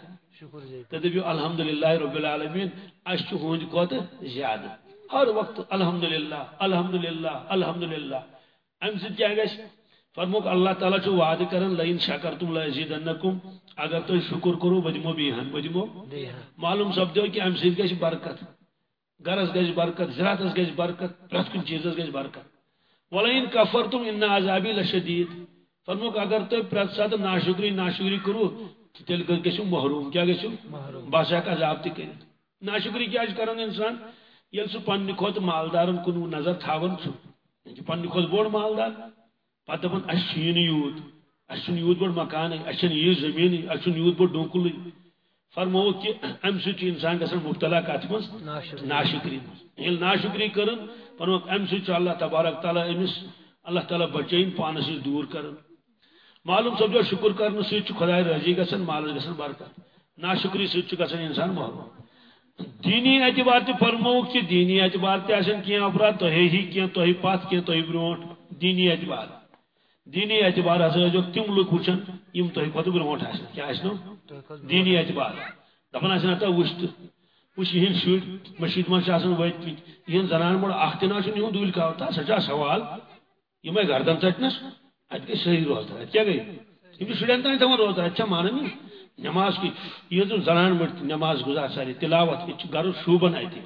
تو دپیو الحمدللہ رب العالمین اس چھ ہند کھت زیادہ۔ ہر وقت الحمدللہ الحمدللہ الحمدللہ۔ ام سۭتۍ کیا گژھِ فرموک اللہ تعالیٰ چھُ وعدٕ کران لئن شکرتم لأزیدنکم اگر تُہۍ شکر کرو بہ دمو بیہن بہ دمو معلوم سپدیو کہ ام سۭتۍ گژھِ برکت گرس گژھِ برکت زراعتس گژھِ برکت پرٛٮ۪تھ کُنہِ چیٖزس گژھِ برکت۔ ولئن کفرتم ان عذابی لشدید۔ فرموک اگر تھی پریت سات ناشکری ناشکری کرو تیل گھو محروم۔ کیا گھو بس ہیک عذاب تہ کر ناشکری کیا کران انسان؟ یل سہ پنہ کھت مالدارن کن نظر تھاون پنہ کھت بوڑ مالدار۔ پتہ دپان اس یوت۔ اس یوت بوڑ مکان اس یہ زمین اس یوت بوڑ ڈونکل فرمو کہ ام سی انسان گھن مبتلا کت مز ناشکری۔ یل ناشکری کرن فرموک ام سی اللہ تبارک تعالیٰ امس اللہ تعالیٰ بچین پانس دور کرن۔ معلوم سمجھو شکر کرنے ست خدا راضی گھن مالس گھن برکت۔ نا شکری گھن انسان محروم دینی اعتبار تہ فرمو کہ دینی اعتبار تہ کی افراد تہ ہی کی تہ پت کی تہ برو دینی اعتبار۔ دینی اعتبار ہسا جو تم لوگ وچان یم تہ کھت برو کیا نو دینی اعتبار۔ دپان آسن ہتا وچ تہ وچ یہ شر مشید من وت یہ زنان مڑ اخ تہ نا دول کہتا سا سوال۔ یہ گردن ٹٹنس ات گئی صحیح روزدار ات کیا گئی؟ یہ شرین تین تمام روزدار اچھا مانا نہیں۔ نماز کی یہ تو زنان مٹ نماز گزار ساری تلاوت یہ گھر شوبن اتہ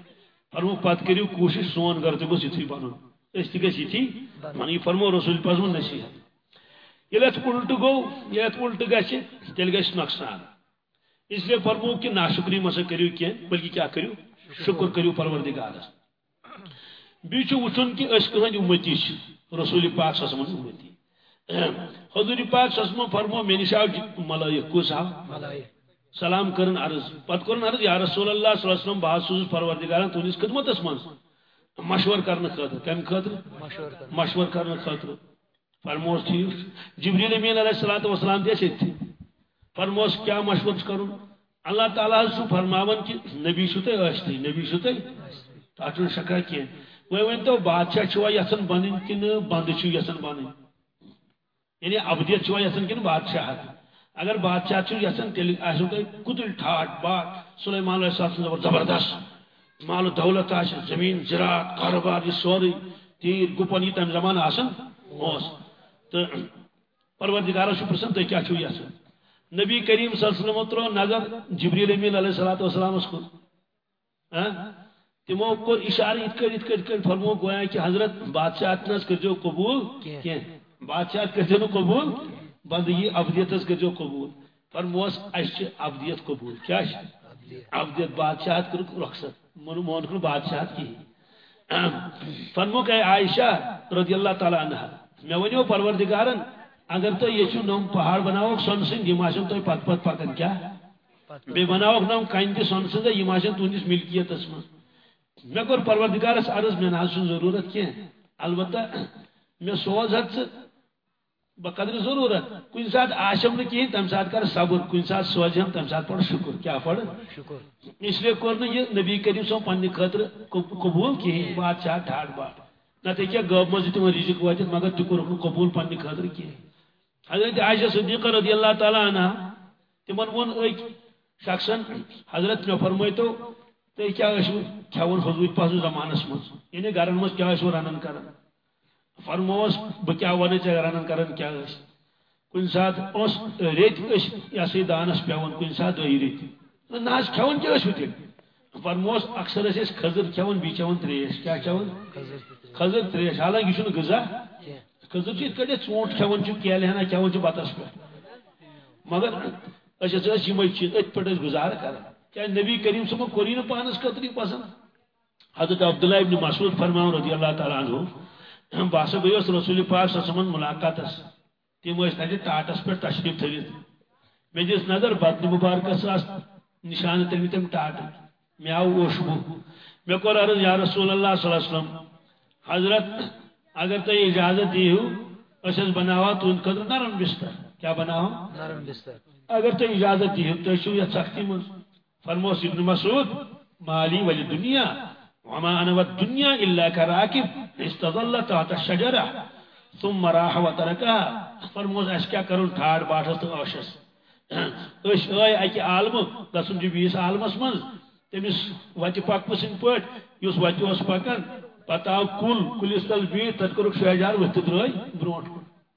فرمو پت کریو کوشش سون گھر تہ گوس یتھی بنن اس تہ گژھِ یتھی من یہ فرمو رسول پزون نصیحت۔ اتھ الٹ گوٚو ییٚلہِ اتھ الٹ گژھِ تیٚلہِ گژھِ نۄقصان اس لیے فرمو کہ ناشکری مسا کریو کینٛہہ بلکہ کیا کریو؟ شکر کریو پروردگارس بیٚیہِ چھُ وٕچھُن کہ أسۍ کٕہٕنٛدۍ اُمتی چھِ رسول پاک صلی اللہ علیہ وسلم اُمتی۔ حضور پاک سسمو فرمو میں نشاو ملائک کس آو سلام کرن عرض پت کرن عرض یا رسول اللہ صلی اللہ علیہ وسلم بہت سوز پروردگاران تونس خدمت اس من مشور کرنے خاطر کم خاطر؟ مشور کرنے خاطر۔ فرموس ٹھیک جبریل امین علیہ الصلوۃ والسلام دے سیت فرموس کیا مشور کرن اللہ تعالیٰ سو فرماون کہ نبی چھو تہ ٲستی نبی چھو تہ تتھ شکا کینٛہہ وۄنۍ ؤنۍتو بادشاہ چھوا یژھان بنٕنۍ کِنہٕ بنٛدٕ چھِو یژھان بنٕنۍ یعنی ابدیت چھوا یژھان کِنہٕ بادشاہ اگر بادشاہ چھُ یژھان تیٚلہِ آسیو تۄہہِ کُتٕلۍ ٹھاٹھ باٹھ سلیمان علیہ السلام زبردست۔ مال و دولت آسہِ زمیٖن، زِراعت، کاروبار یہِ سورُے تیٖر، گُپن، یہِ تَمہِ زمانہٕ آسان اوس تہٕ پروردگارس چھُ پرژھان تُہۍ کیٛاہ چھُو یژھان نبی کریم صلی اللہ علیہ وسلم ترٛوو نظر جبریل امین علیہ الصلوۃ والسلامس کُن تمو کوٚر اشارٕ یِتھ کٔٹھۍ یِتھ کٔٹھۍ کٔٹھۍ فرمو گویا کہ حضرت بادشاہ نہ کٔرزیو قبوٗل کینٛہہ بادشاہ کرتے قبول؟ بندگی ابدیت کرو قبول۔ فرموس اس ابدیت قبول۔ کیا ابدیت بادشاہ کر رخصت۔ من مون کر بادشاہ کی۔ فرمو کہ عائشہ رضی اللہ تعالی عنہ۔ میں ونیو پروردگارن اگر تو یہ نم پہاڑ بناو سن سن یہ ماشن تو پت پت پکن کیا؟ بے بناو نم کین تہ سن سن یہ ماشن تہندس ملکیتس من مے کور پروردگارس عرض میں نہ ضرورت کی البتہ میں سوز ہت بقدر ضرورت۔ کن سات آشم نکین تم سات کر صبر۔ کن سات سوجم تم سات پڑھ شکر۔ کیا پڑھ؟ شکر۔ اس لیے کور یہ نبی کریم سو پنہ خاطر قبول کہین بادشاہ ٹھاٹ باٹ نت کیا غب مز تم رزق واتت مگر تہ کور قبول پنہ خاطر کہین حضرت عائشہ صدیقہ رضی اللہ تعالی عنہ تمن ون اک شخصن حضرت میں فرمائی تو تھی کیا کھون حضور پاس زمانس مز؟ یعنی گرن مز کیا رنن کران فرموس بہ کیا ون ٹھیک رنان کران کیا کن سات اس ریت اس یہ سا دانس پیون کن سات دہی ریت۔ نا کھان کیا تیل فرموس اکثر اس خزر کھون بی چون تریش کیا چون خزر تریش حالانکہ یہ غذا خزر ات کڑ ژوٗنٛٹھ کھٮ۪وان چھُ کیلہِ ہنا کھٮ۪وان چھُ بتس پٮ۪ٹھ مگر اچھا أسۍ ہسا ٲسۍ یِمے چیٖز أتھۍ پٮ۪ٹھ ٲسۍ گُزارٕ کران کیٛازِ نبی کریم صٲبن کوٚرٕے نہٕ پانس خٲطرٕ پسنٛد حضرت عبداللہ ابن مسعود فرماون رضی اللہ تعالیٰ عنہ بہٕ ہسا گٔیوس رسول پاک سسمن ملاقاتس تم ٲسۍ تتہِ ٹاٹس پٮ۪ٹھ تشریف تھٲوِتھ مےٚ دِژ نظر بدنہِ مُبارکس آس نشانہٕ تٔمۍ تِم ٹاٹہٕ مےٚ آو اوشبو مےٚ کوٚر عرض یا رسول اللہ صلی اللہ علیہ وسلم حضرت اگر تُہۍ اجازت دیو أسۍ ٲسۍ بناوان تُہنٛدِ خٲطرٕ نرم بستر کیا بناوان نرم بستر۔ اگر تُہۍ اجازت دیو تُہۍ چھِو یتھ سختی منٛز فرموس ابن مسعود مالی ولی دنیا وما انا والدنيا الا كراكب استظل تحت الشجره ثم راح وتركها فرموس اس کیا کرون ٹھاڑ باٹھس تو اوشس۔ اس آئی اکہ عالم گسن جو بیس عالمس من تمس وتہ پکہ سند پٹ اس وتہ اس پکان پتہ آو کل کلس تل بی تت کورک شہجار ورت درٲے برونٹ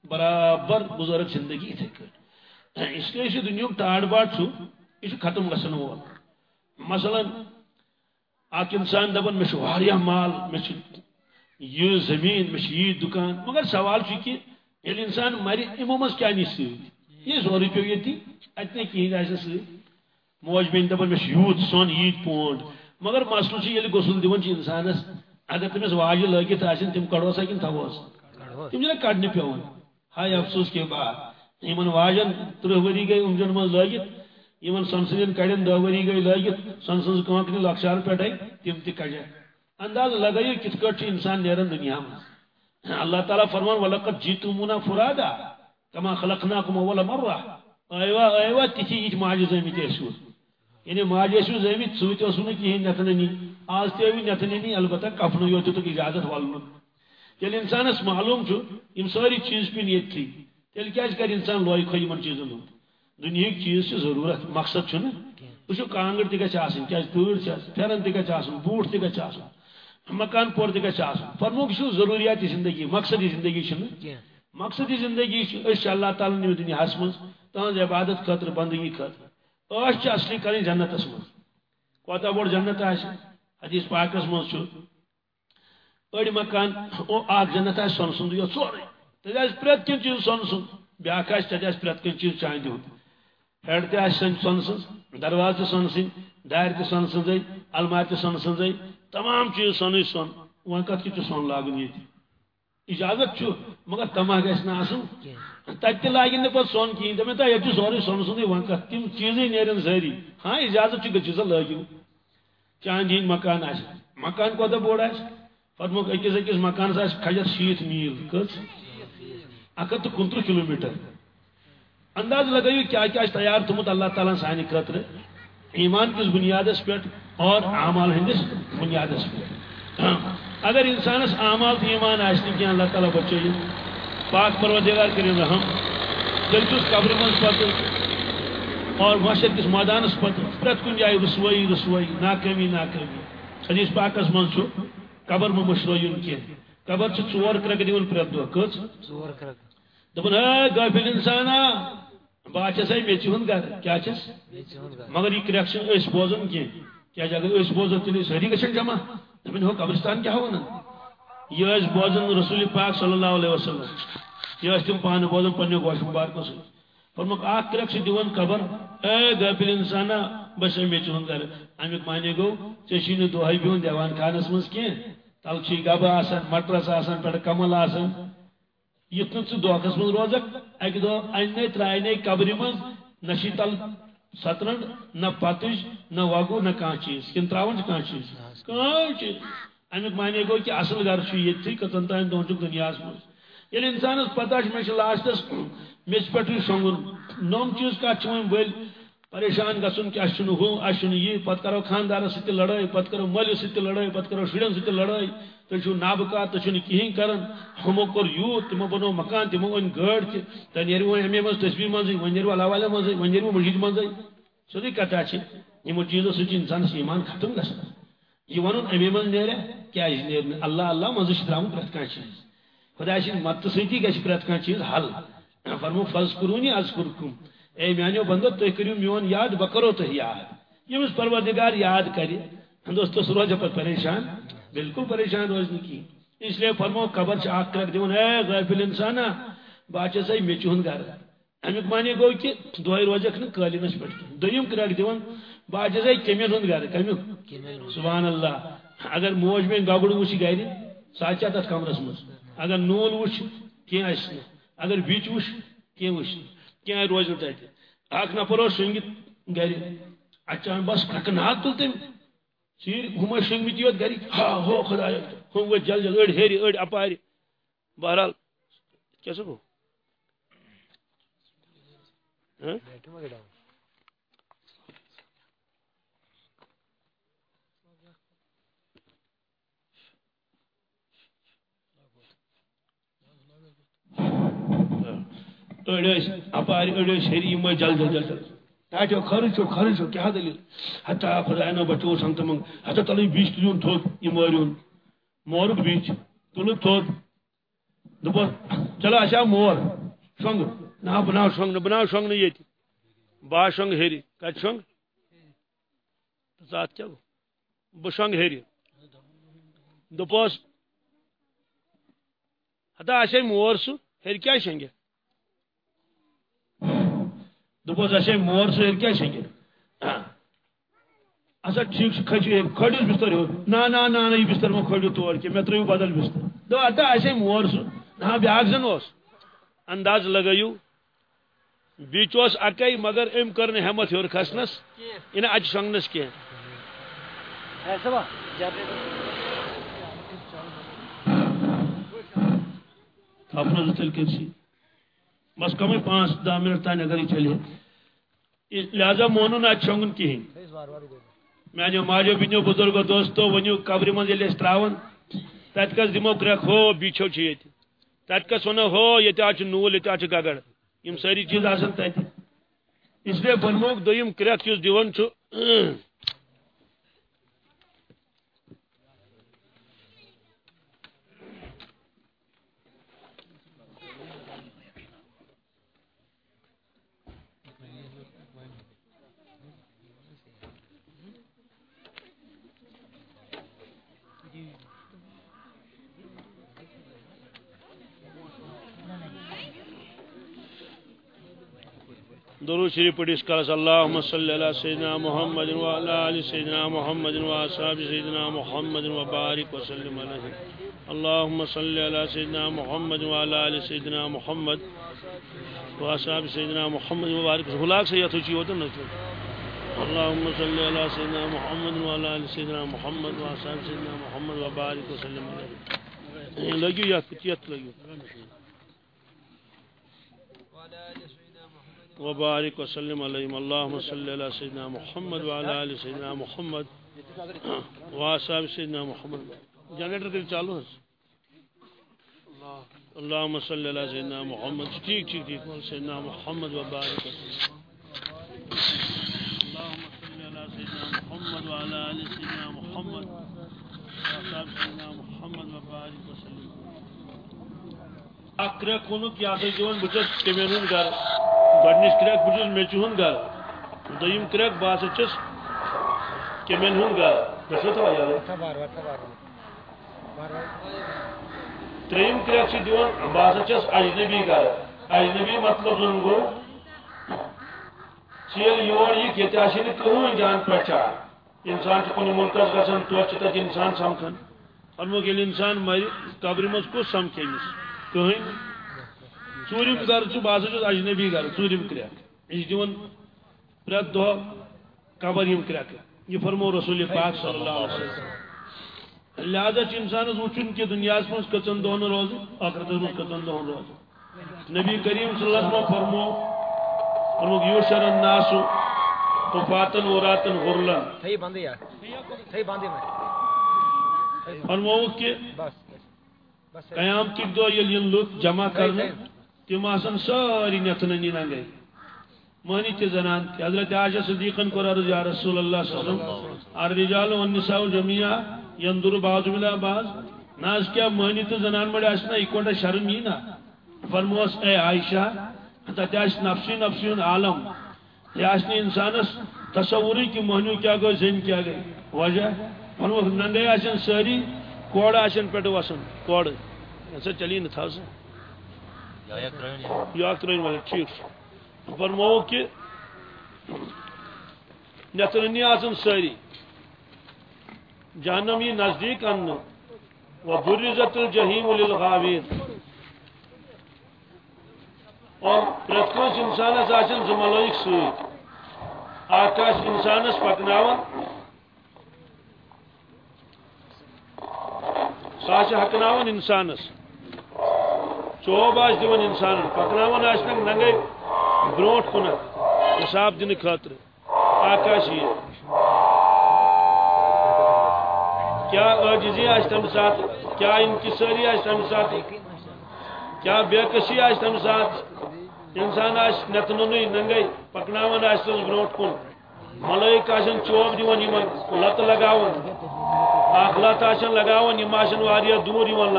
برابر بزرگ زندگی اتھے کٹ اس لیے یہ دنیا ٹاڑ باٹ چھ یہ ختم گھن وول مثلا اک انسان دپان مے واریاہ مال مے یہ زمین مے یہ دکان۔ مگر سوال چھ کہ ییٚلہِ انسان مر یِمو منٛز کیٛاہ نی سۭتۍ یہِ سورُے پیوٚو ییٚتی اَتہِ نَے کِہیٖنۍ آسہِ سۭتۍ موج بیٚنہِ دَپان مےٚ چھُ یوٗت سۄن ییٖتۍ پونٛڈ۔ مگر مسلہٕ چھُ ییٚلہِ غسل دِوان چھِ اِنسانَس اگر تٔمِس واجہِ لٲگِتھ آسن تِم کڑوسا کِنہٕ تھاوہوس تِم چھِنہ کڑنہِ پیوان ہاے افسوس کے بعد۔ یِمن واجن ترٕہ ؤری گٔے اوٚنٛجن منٛز لٲگِتھ یِمن سۄن سٕنٛدٮ۪ن کڑٮ۪ن دہ ؤری گٔے لٲگِتھ سۄن سٕنٛز کٲنٛکرِ لۄکچار پٮ۪ٹھے تِم تہِ کڑٮ۪کھ انداز لگٲیِو کِتھ کٲٹھۍ چھُ اِنسان نیران دُنیا منٛز اللہ تعالیٰ فرمان ولقت جیتمونا فرادا کما خلقناکم اول مرہ ٲیوا ٲیوا تِتھی یِتھ ماجہِ زٲمٕتۍ ٲسوٕ یعنی ماجہِ ٲسوٕ زٲمٕتۍ سۭتۍ اوسوٕ نہٕ کِہیٖنۍ نٮ۪تھنہٕ آز تہِ ٲوٕ نٮ۪تھنہٕ البتہ کفنٕے یوت دِتُکھ اجازت ولنُک ییٚلہِ اِنسانس معلوم چھُ یِم سٲری چیٖز پیٚن ییٚتھی تیٚلہِ کیٛازِ کرِ اِنسان لویہِ کھوٚے یِمن چیٖزن ہُنٛد دُنہِکۍ چیٖز چھِ ضروٗرت، مقصد چھُنہٕ وٕچھو کانٛگٕر تہِ گژھِ آسٕنۍ کیٛازِ تۭر چھِ پھٮ۪رن تہِ گژھِ آسُن بوٗٹھ تہِ گژھِ آسُن مکان پور تہِ گژھِ آسُن فرموک چھُ ضروٗریات زندگی مقصد زندگی چھُنہٕ مقصد زندگی چھِ أسۍ چھِ اللہ تعالیٰ نِمٕتۍ دُنیاہس منٛز تہنٛز عبادت خٲطرٕ بندگی خٲطرٕ ٲش چھِ اصلی کرٕنۍ جنتس منٛز کوتاہ بوٚڑ جنت آسہِ حدیث پاکس منٛز چھُ مکان اکھ جنت آسہِ سۄنہٕ سُنٛدٕے یوت سورُے تتہِ آسہِ پرٛٮ۪تھ کینٛہہ چیٖز سۄنہٕ سُنٛد بیٛاکھ آسہِ تتہِ آسہِ پرٛٮ۪تھ کینٛہہ چیٖز چاندِ ہیڈ تہِ آسہِ سۄنہٕ سٕنٛز درواز تہِ سۄنہٕ سٕنٛدۍ دارِ تہِ سۄنہٕ تمام چیٖز سۄنٕے سۄن وۄنۍ کتھ کیٛاہ چھُ سۄن اجازت مگر تماہ گژھِ نہٕ تتہِ تہِ لاگن نہٕ پتہٕ سۄن کِہیٖنۍ دپن تۄہہِ ییٚتہِ چھُ سورُے سۄنہٕ سُنٛدٕے نیرن سٲری ہاں اجازت چھُ گٔژھِو سا لٲگِو مکان آسہِ مکان کوتاہ بوٚڑ آسہِ پتہٕ أکِس أکِس مکانس آسہِ کھجر شیٖتھ میٖل۔ کٔژ اکھ ہتھ تہٕ کُنتٕرٛہ انداز لگٲیِو کیٛاہ کیٛاہ چھُ تیار تھوٚمُت اللہ تعالیٰ ہن سانہِ ایمان کِس بُنیادس پٮ۪ٹھ اور اعمال ہٕنٛدِس بُنیادس پٮ۪ٹھ ہاں، اگر انسانس اعمال تہٕ ایمان آسہِ اللہ تعالیٰ بچٲیِو پاک پروردگار کٔرِو رحم چھُس قبرِ منٛز پتہٕ اور معاشر کِس مٲدانس پتہٕ پرٛٮ۪تھ کُنہِ جایہِ رسوٲیی رسوٲیی ناکٲمی ناکٲمی حدیث پاکس منٛز چھُ قبر مہ مشرٲیُن کینٛہہ قبر چھِ ژور کرکہٕ دِوان پرٛٮ۪تھ دۄہ کٔژ ژور کرکہٕ دپان ہے غٲفِل اِنسانا۔ بہٕ چھس ہے میٚژِ ہُنٛد گرٕ کیٛاہ چھس مگر یہ کرٛٮ۪کھ چھِنہٕ أسۍ بوزان کینٛہہ کیٛازِ اگر أسۍ بوزو تیٚلہِ سٲری گژھن جمع؟ دپان ہو قبرستان کیٛاہ ونان یہ ٲسۍ بوزان رسول پاک صلی اللہ علیہ وسلم یہ ٲسۍ تِم پانہٕ بوزان پننہِ گوش مبارکو سۭتۍ فرمُک اکھ کرٛٮ۪کھ چھِ دِوان خبر اے غٲفِل اِنسانا بہٕ چھسے میٚژِ ہُنٛد گرٕ امیُک معنی گوٚو ژےٚ چھی دیوان خانس منٛز کینٛہہ تل چھی گبہٕ آسان مٹرس آسان پٮ۪ٹھٕ کمل آسان یُتھ نہٕ ژٕ دھوکس منٛز روزکھ اکہِ دۄہ انے ترٛانے قبرِ منٛز نہ چھی تل سترنٛڈ، نہ پتٕج نہ وگُو نہ کانٛہہ چیٖز کِنہٕ ترٛاوان چھِ کانٛہہ چیٖز کانٛہہ امیُک معنی گوٚو کہِ اصل گرٕ چھُ ییٚتھی کٔژن تانۍ دۄہن چھُکھ دُنیاہس منٛز ییٚلہِ پتہ چھِ لاسٹس میٚژِ پٮ۪ٹھٕے شۄنٛگُن نوٚم چیٖز کتھ چھِ وۄنۍ ؤلۍ پریشان گژھُن کہ اَسہِ ہُہ اَسہِ چھُنہٕ یہِ کرو خاندارس سۭتۍ تہِ لڑٲے پتہٕ کرو مٲلِس سۭتۍ تہِ لڑٲے پتہٕ کرو شُرٮ۪ن سۭتۍ تہِ لڑٲے تُہۍ نابکار تُہۍ چھِو نہٕ کِہیٖنۍ کران ہُمو کوٚر یوٗت تِمو بنوو مکان، تِمو أنۍ گٲڑۍ تہِ تۄہہِ نیرِوٕ وۄنۍ ایم اے منٛز تسبیٖح منٛزٕے وۄنۍ نیرِوٕ اللہ والٮ۪ن منٛزٕے وۄنۍ نیرِوٕ مٔسجد منٛزٕے سیوٚدُے کتھا چھِ یِمو چیٖزو ایمان ختم گژھان یہ ون ایم اے منٛز نیرِ کیازِ اللہ اللہ منٛزٕ چھِ ترٛاوُن پرٛٮ۪تھ کانٛہہ چیٖز خۄداے سٕنٛدِ مدتہٕ سۭتی گژھِ پرٛٮ۪تھ کانٛہہ چیٖز حل فرمو فض کوٚرونی از کوٚرکُم اے میانیو بندو تُہۍ کٔرِو میون یاد بہٕ کرو تۄہہِ یاد ییٚمِس پروردگار یاد کرِ دوستو روزہ پہ پریشان بالکل پریشان روزن کی اس لیے فرمو قبر سے آگ کرک دیون اے غافل انسانا باچہ سا مے چون گھر امیک معنی گو کہ دہی روزک نا قالینس پہ دویم کرک دیون باچہ سا کمین ہند گھر کمیک سبحان اللہ. اگر موج میں گگڑ وچ گھر سا تر کمرس مز. اگر نون وچ کی اگر بچ وچ کی وچ کی روز تتہ اخ نفر شنگت گھر اچان بس کھکن تل تم سیر ہم شنگمت یوت گھر ہا، ہو، خدا ہم وہ جل جل اڑ، ہیری اڑ، اپاری. بہرحال کیا سکو اڑ اپاری اڑ ہیری یہ جل جل جل جل۔ آجو خرچ چھو خرچ چھو کیا دلیل حتی خدا نو بچو سنگت منگ۔ حتی تلی بیش تلیون تھوک، یہ موریون مورک بیچ، تلو تھوک۔ دپو چلا اشا مور۔ شنگ نا بناو شنگ نا بناو شنگ نا یہ با شنگ ہیری۔ کت شنگ ذات کیا گو بشنگ ہیری۔ دپوس حتی اشا مور سو، ہیری کیا شنگے؟ دپوس اچھے مور سر کیا شنگے اچھا ٹھیک کھجی کھڑیس بستر ہو نا نا نا یہ بستر میں کھڑیو توڑ کے میں ترو بدل بستر۔ دو اتا اچھے مور سر نا بیاگ زن اس انداز لگایو بیچوس اکائی مگر ام کرنے ہمت ہور کھسنس ان اج شنگنس کی ایسا اپنا تل کسی بس کم پانچ دہ منٹ تان اگر یہ چلے لہذا مونو نا چونگن کہین میانو ماجو بینو بزرگو دوستو ونیو قبر من یل استراون، تت کس دمو کرک ہو بیچو چھ یت تت کس ونو ہو یت اچ نول یت اچ گگڑ۔ یم ساری چیز آسن تت اس لیے بنموک دویم کرک یس دیون چھ درو شریف پڑھس کالس اللہم صلی اللہ سیدنا محمد و علی سیدنا محمد و اصحاب سیدنا محمد و بارک وسلم علیہ. اللہم صلی اللہ سیدنا محمد و علی سیدنا محمد و اصحاب سیدنا محمد و بارک. ہلاک سے یہ تو چی ہوتا نا اللہم صلی اللہ سیدنا محمد و علی سیدنا محمد و اصحاب سیدنا محمد و بارک وسلم علیہ. لگیو یا کتیت لگیو؟ وبارك وسلم عليهم. اللهم صل على سيدنا محمد وعلى ال سيدنا محمد. واصحاب سيدنا محمد. جنریٹر کے چالو ہے اللهم صل على سيدنا محمد. ٹھیک ٹھیک ٹھیک۔ سيدنا محمد وبارك وسلم اللهم صل على سيدنا محمد وعلى ال سيدنا محمد واصحاب سيدنا محمد وبارك وسلم۔ اکرے کونک یا سے جون بچس کمینن گھر گۄڈنِچ کرٛٮ۪کھ بہٕ چھُس میٚژِ ہُنٛد گرٕ دوٚیِم کرٛٮ۪کھ بہٕ ہسا چھُس کیٚمٮ۪ن ہُنٛد گرٕ گژھو تھوڑا یاد ترٛیٚیِم کرٛٮ۪کھ چھِ دِوان بہٕ ہسا اجنبی گرٕ اجنبی مطلب زن گوٚو ژٕ ییٚلہِ یور یِکھ ییٚتہِ آسہِ نہٕ جان پہچان اِنسان چھُ کُنہِ مُلکس گژھان توتہِ چھُ تتہِ اِنسان سمکھان فرموک ییٚلہِ اِنسان مرِ قبرِ منٛز کُس أمِس کٕہٕنۍ ژوٗرِم گرٕ چھُ بہٕ ہسا چھُس اجنبی گرٕ ژوٗرِم کرٛٮ۪کھ یہِ چھِ دِوان پرٛٮ۪تھ دۄہ قبر یِم کرٛٮ۪کہٕ یہِ فرمو رسول پاک صلی اللہ علیہ وسلم۔ لہذا چھُ اِنسانس وٕچھُن کہِ دُنیاہس منٛز کٔژن دۄہن روزٕ ٲخرتس منٛز کٔژن دۄہن روزٕ نبی کریم صلی اللہ علیہ وسلم فرمو فرموک یوشر الناسو طفاتن وراتن غرلن۔ فرموک کہ قیام کک دہ یل یل لوک جمع کرنے تم آسان ساری نتن ننگے۔ مانی تہ زنان تہ حضرت عائشہ صدیقن کو عرض یا رسول اللہ صلی اللہ علیہ وسلم الرجال والنساء جميعا ينظر بعض الى بعض۔ ناس کیا مانی تہ زنان مڑ اسنا اکوٹا شرم یہ نا۔ فرموس، اے عائشہ تتہ اس نفسی نفسی عالم۔ یہ اسنی انسانس تصوری کہ مہنیو کیا گو زن کیا گئی وجہ ونو ننگے آشن ساری کوڑ آشن پہ وسن کوڑ سا چلی نا تھا سا یہ ترین والا ٹھیک۔ فرمو کہ نترنی آسن ساری جہنم یہ نزدیک ان و برزت الجحیم للغاوین اور پرت کنس انسانس آسن زٕ ملائک سۭتۍ اکھ آسہِ انسانس پکناوان سُہ ہۄکھناوان انسانس چوب آسہِ دِوان انسانن پکناوان آسنکھ ننگے۔ برونٛٹھ کُنتھ حساب دِنہٕ خٲطرٕ اکھ آسہِ یہِ کیا عاجزی آسہِ تمہِ ساتہٕ کیا انکسٲری آسہِ تمہِ ساتہٕ کیا بے کسی آسہِ تمہِ انسان آسہِ نتنُنٕے ننگے۔ پکناوان آسہِ تٔمِس برونٛٹھ کُن۔ ملٲیک آسن چوب دِوان لت آسن لگاوان یِم آسن واریاہ دوٗر یِوان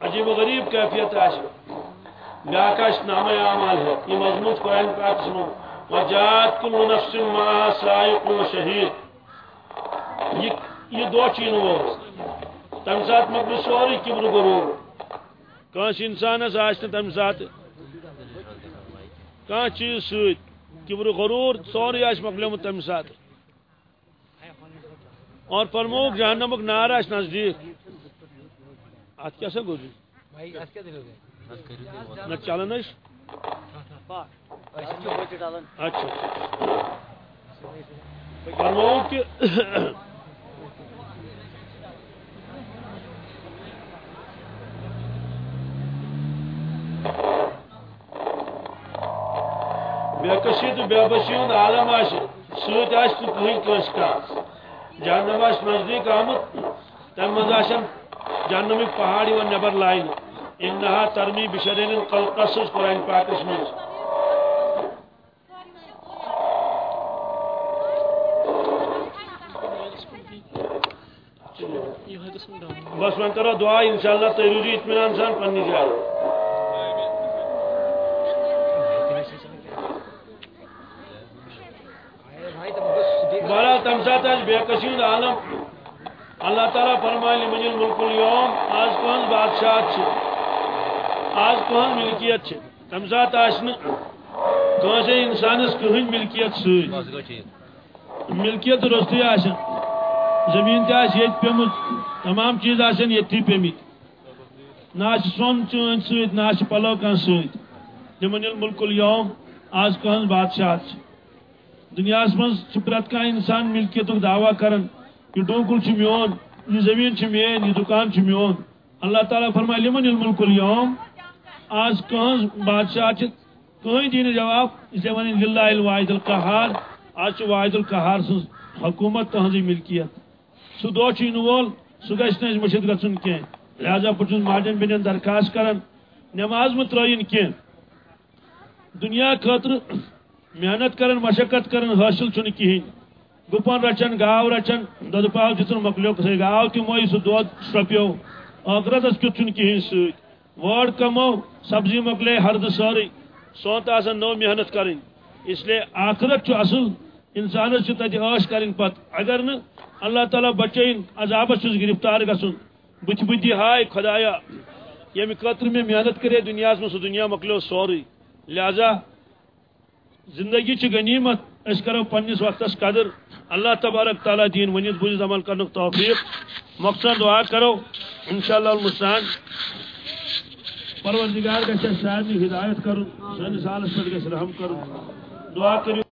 عجیب و غریب کیفیت آسہِ بیاکھ آسہِ نامے اعمال ہٮ۪تھ یہِ مضموٗن چھُ قرآن پاکس منٛز وجات کُلو نفسن ما سائق و شہید. یہ دو چھُ یِنہٕ وول تمہِ ساتہٕ مۄکلہِ سورُے کِبرٕ غروٗر. کٲنٛسہِ اِنسانس آسہِ نہٕ تمہِ ساتہٕ کانٛہہ چیٖز کبر غرور سوری آس مکلیمت تمہ سات اور فرموک جہنمک نار آس نزدیک. ات کیا سا گوزی نہ اس؟ اچھا فرموک بے کشی تو بے بسی ہند عالم آس ست آس تو کہیں کنس کا جہنم نزدیک آمت تم مز آسن جہنمک پہاڑ یوان نبر لائن۔ انہا ترمی بشرین قصص قرآن پاکس میں۔ بس ون کرو دعا، انشاءاللہ تھی روزی اطمینان سان پنی جائے۔ بہرحال تم سات بے کشید عالم۔ اللہ تعالیٰ فرمائے من الملک اليوم؟ آج کہن بادشاہ آج کہن ملکیت تم سات کنسے انسانس کہن ملکیت ست ملکیت روستی آسن زمین تہ پیمت تمام چیز آسن یتی پیمت نہ سون چون ست نہ پلو کان ست لمن الملک اليوم؟ آج کہن بادشاہ دنیا من پریت کھانا انسان ملکیت دعویٰ کران یہ ڈوکل میون، یہ زمین مین یہ دکان میون۔ اللہ تعالیٰ فرمائے، لمن الملک اليوم؟ آج کہن بادشاہ کہیں دین جواب؟ اس لیے للہ الواحد القہار، آج واحد القہار سن حکومت تہذی جی ملکیت سہ دہ ان وول سہ گھن مشد گھن کی لہذا بہت ماجن بین درخواست کران نماز مت ترائن کی دنیا خاطر محنت کرن، مشقت کرن، حاصل چھن کہین گپن رچن، گاو رچن دد پاو دتن مکلیو کسے گاو تہ موئی سہ دود شرپیو آخرتس کیت چھن کہین ست ووڑ کمو، سبزی مکلے ہرد سوری سونت آسان نو محنت کرن اس لیے آخرت اصل انسانس چھ تتہ عاش کرن پت۔ اگر نہ، اللہ تعالیٰ بچین عذابس چھس گرفتار گسن بت بتی ہائے خدایا۔ یم خاطر میں محنت کرے، دنیا میں سہ دنیا مکلیو سوری۔ لہذا زندگی چھ غنیمت اس کرو پنس وقت قدر۔ اللہ تبارک تعالیٰ دین ونت بوجھ عمل کرنے توفیق مقصد دعا کرو، انشاءاللہ المستان پروردگار گھر سارے ہدایت کرن سالس پہ گھر رحم کر دعا کرو۔